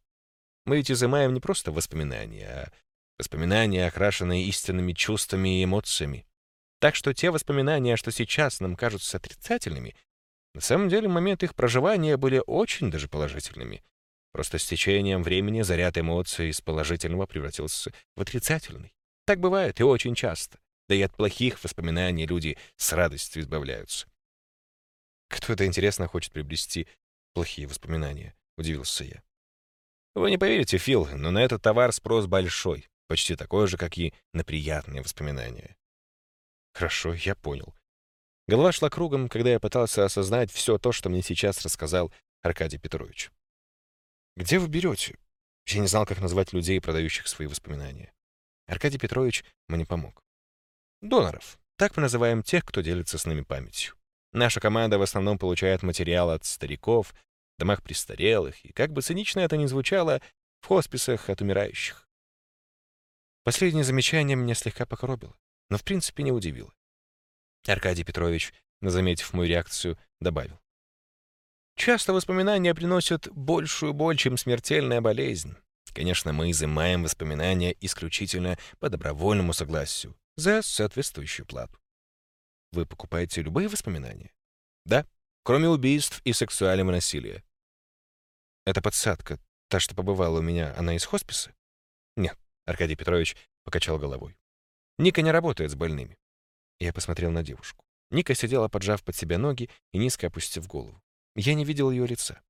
[SPEAKER 1] Мы ведь изымаем не просто воспоминания, а воспоминания, окрашенные истинными чувствами и эмоциями. Так что те воспоминания, что сейчас нам кажутся отрицательными, на самом деле в момент их проживания были очень даже положительными. Просто с течением времени заряд эмоций из положительного превратился в отрицательный. Так бывает и очень часто. Да и от плохих воспоминаний люди с радостью избавляются. «Кто это, интересно, хочет приобрести плохие воспоминания?» — удивился я. «Вы не поверите, Фил, но на этот товар спрос большой, почти такой же, как и на приятные воспоминания». «Хорошо, я понял». Голова шла кругом, когда я пытался осознать все то, что мне сейчас рассказал Аркадий Петрович. Где вы берете? Я не знал, как назвать людей, продающих свои воспоминания. Аркадий Петрович мне помог. Доноров. Так мы называем тех, кто делится с нами памятью. Наша команда в основном получает материал от стариков, домах престарелых, и, как бы цинично это ни звучало, в хосписах от умирающих. Последнее замечание меня слегка покоробило, но в принципе не удивило. Аркадий Петрович, заметив мою реакцию, добавил. Часто воспоминания приносят большую боль, чем смертельная болезнь. Конечно, мы изымаем воспоминания исключительно по добровольному согласию, за соответствующую плату. Вы покупаете любые воспоминания? Да, кроме убийств и сексуального насилия. Эта подсадка, та, что побывала у меня, она из хосписа? Нет, Аркадий Петрович покачал головой. Ника не работает с больными. Я посмотрел на девушку. Ника сидела, поджав под себя ноги и низко опустив голову. Я не видел ее лица.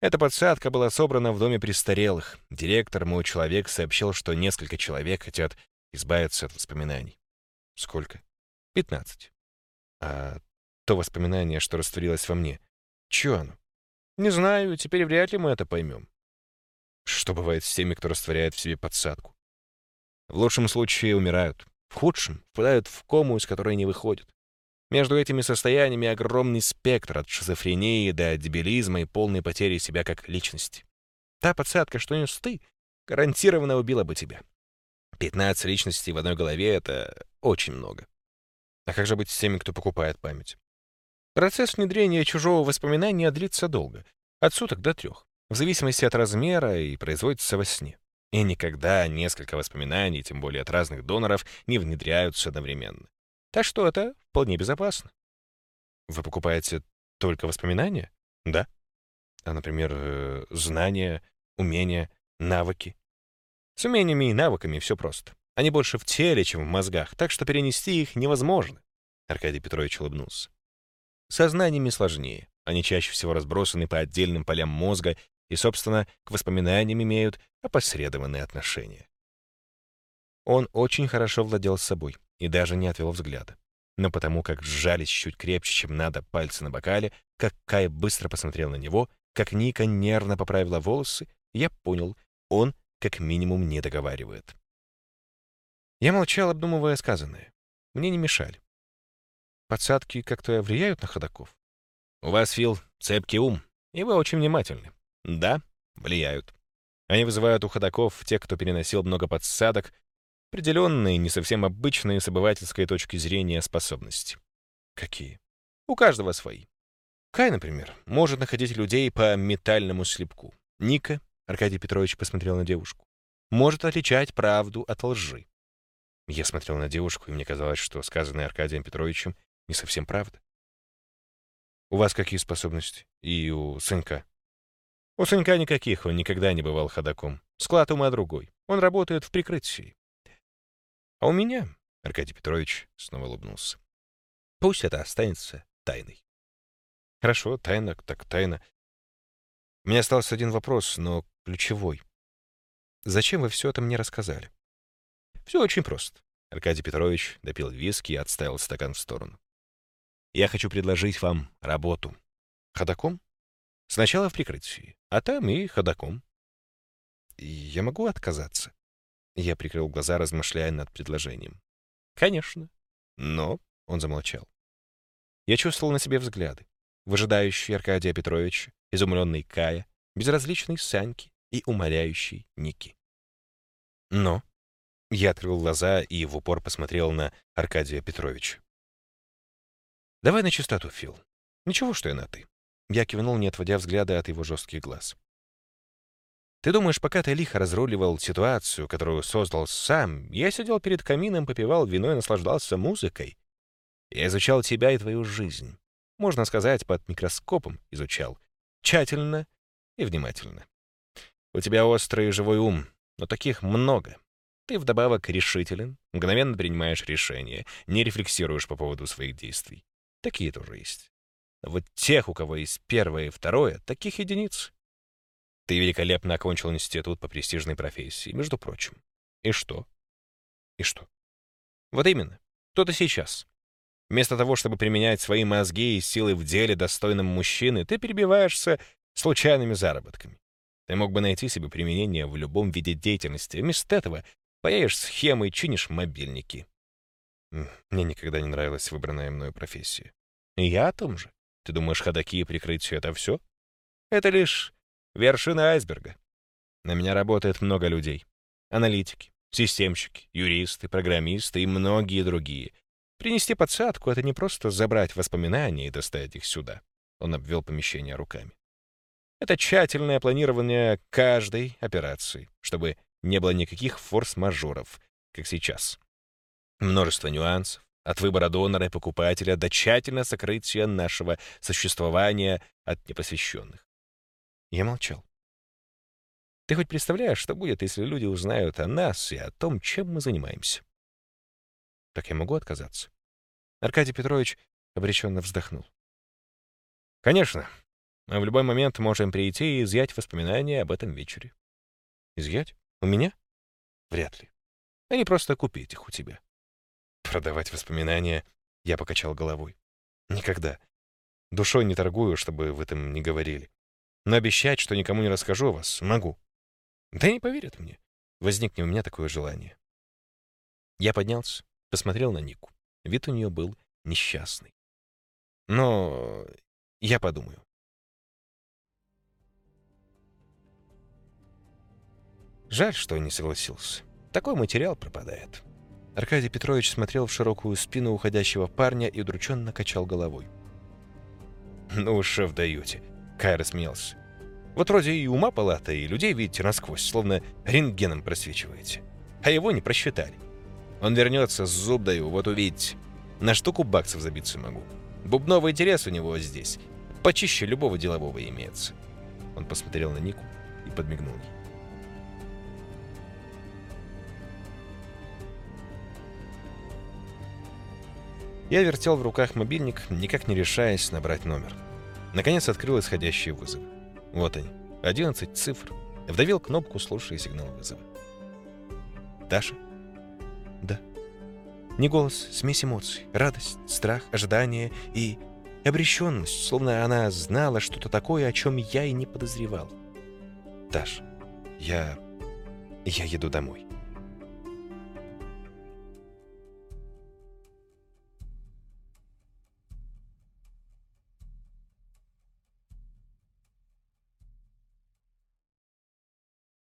[SPEAKER 1] Эта подсадка была собрана в доме престарелых. Директор, мой человек, сообщил, что несколько человек хотят избавиться от воспоминаний. Сколько? 15. А то воспоминание, что растворилось во мне, чё оно? Не знаю, теперь вряд ли мы это поймем. Что бывает с теми, кто растворяет в себе подсадку? В лучшем случае умирают, в худшем впадают в кому, из которой не выходят. Между этими состояниями огромный спектр от шизофрении до дебилизма и полной потери себя как личности. Та подсадка, что нес ты, гарантированно убила бы тебя. 15 личностей в одной голове — это очень много. А как же быть с теми, кто покупает память? Процесс внедрения чужого воспоминания длится долго, от суток до трех, в зависимости от размера и производится во сне. И никогда несколько воспоминаний, тем более от разных доноров, не внедряются одновременно. Так что это вполне безопасно. Вы покупаете только воспоминания? Да. А, например, э, знания, умения, навыки. С умениями и навыками все просто. Они больше в теле, чем в мозгах, так что перенести их невозможно. Аркадий Петрович улыбнулся. Со знаниями сложнее. Они чаще всего разбросаны по отдельным полям мозга и, собственно, к воспоминаниям имеют опосредованные отношения. Он очень хорошо владел собой и даже не отвел взгляда. Но потому как сжались чуть крепче, чем надо, пальцы на бокале, как Кай быстро посмотрел на него, как Ника нервно поправила волосы, я понял, он как минимум не договаривает. Я молчал, обдумывая сказанное. Мне не мешали. Подсадки как-то влияют на ходаков? У вас, Фил, цепкий ум, и вы очень внимательны. Да, влияют. Они вызывают у ходаков, тех, кто переносил много подсадок, определенные, не совсем обычные с обывательской точки зрения способности. Какие? У каждого свои. Кай, например, может находить людей по метальному слепку. Ника Аркадий Петрович посмотрел на девушку. «Может отличать правду от лжи». Я смотрел на девушку, и мне казалось, что сказанное Аркадием Петровичем не совсем правда. «У вас какие способности? И у Санька?» «У Санька никаких, он никогда не бывал ходаком. Склад ума другой. Он работает в прикрытии». «А у меня?» — Аркадий Петрович снова улыбнулся. «Пусть это останется тайной». «Хорошо, тайна так тайна. У меня остался один вопрос, но ключевой. Зачем вы все это мне рассказали? Все очень просто. Аркадий Петрович допил виски и отставил стакан в сторону. Я хочу предложить вам работу. Ходаком? Сначала в прикрытии, а там и ходаком. Я могу отказаться? Я прикрыл глаза, размышляя над предложением. Конечно. Но он замолчал. Я чувствовал на себе взгляды. Выжидающий Аркадия Петровича, изумленный Кая, безразличный Саньки, и умоляющий Ники. Но я открыл глаза и в упор посмотрел на Аркадия Петровича. «Давай на чистоту, Фил. Ничего, что я на «ты». Я кивнул, не отводя взгляда от его жестких глаз. «Ты думаешь, пока ты лихо разруливал ситуацию, которую создал сам, я сидел перед камином, попивал вино и наслаждался музыкой? Я изучал тебя и твою жизнь. Можно сказать, под микроскопом изучал. Тщательно и внимательно. У тебя острый и живой ум, но таких много. Ты вдобавок решителен, мгновенно принимаешь решения, не рефлексируешь по поводу своих действий. Такие тоже есть. Вот тех, у кого есть первое и второе, таких единиц. Ты великолепно окончил институт по престижной профессии, между прочим. И что? И что? Вот именно. То ты сейчас. Вместо того, чтобы применять свои мозги и силы в деле достойным мужчины, ты перебиваешься случайными заработками. Ты мог бы найти себе применение в любом виде деятельности. Вместо этого паяешь схемы и чинишь мобильники. Мне никогда не нравилась выбранная мною профессия. И я о том же. Ты думаешь, ходаки и прикрытие — это все? Это лишь вершина айсберга. На меня работает много людей. Аналитики, системщики, юристы, программисты и многие другие. Принести подсадку — это не просто забрать воспоминания и доставить их сюда. Он обвел помещение руками. Это тщательное планирование каждой операции, чтобы не было никаких форс-мажоров, как сейчас. Множество нюансов, от выбора донора и покупателя до тщательного сокрытия нашего существования от непосвященных. Я молчал. Ты хоть представляешь, что будет, если люди узнают о нас и о том, чем мы занимаемся? Так я могу отказаться? Аркадий Петрович обреченно вздохнул. Конечно, мы в любой момент можем прийти и изъять воспоминания об этом вечере. Изъять? У меня? Вряд ли. А не просто купить их у тебя. Продавать воспоминания Я покачал головой. Никогда. Душой не торгую, чтобы в этом не говорили. Но обещать, что никому не расскажу о вас, могу. Да не поверят мне. Возникнет у меня такое желание. Я поднялся, посмотрел на Нику. Вид у нее был несчастный. Но я подумаю. Жаль, что не согласился. Такой материал пропадает. Аркадий Петрович смотрел в широкую спину уходящего парня и удрученно качал головой. «Ну шеф, даете!» Кай рассмеялся. «Вот вроде и ума палата, и людей видите насквозь, словно рентгеном просвечиваете. А его не просчитали. Он вернется, зуб даю, вот увидите. На штуку баксов забиться могу. Бубновый интерес у него здесь. Почище любого делового имеется». Он посмотрел на Нику и подмигнул ей. Я вертел в руках мобильник, никак не решаясь набрать номер. Наконец открыл исходящий вызов. Вот они, 11 цифр. Вдавил кнопку, слушая сигнал вызова. «Даша?» «Да». Не голос, смесь эмоций, радость, страх, ожидание и обреченность, словно она знала что-то такое, о чем я и не подозревал. «Даш, я... я еду домой».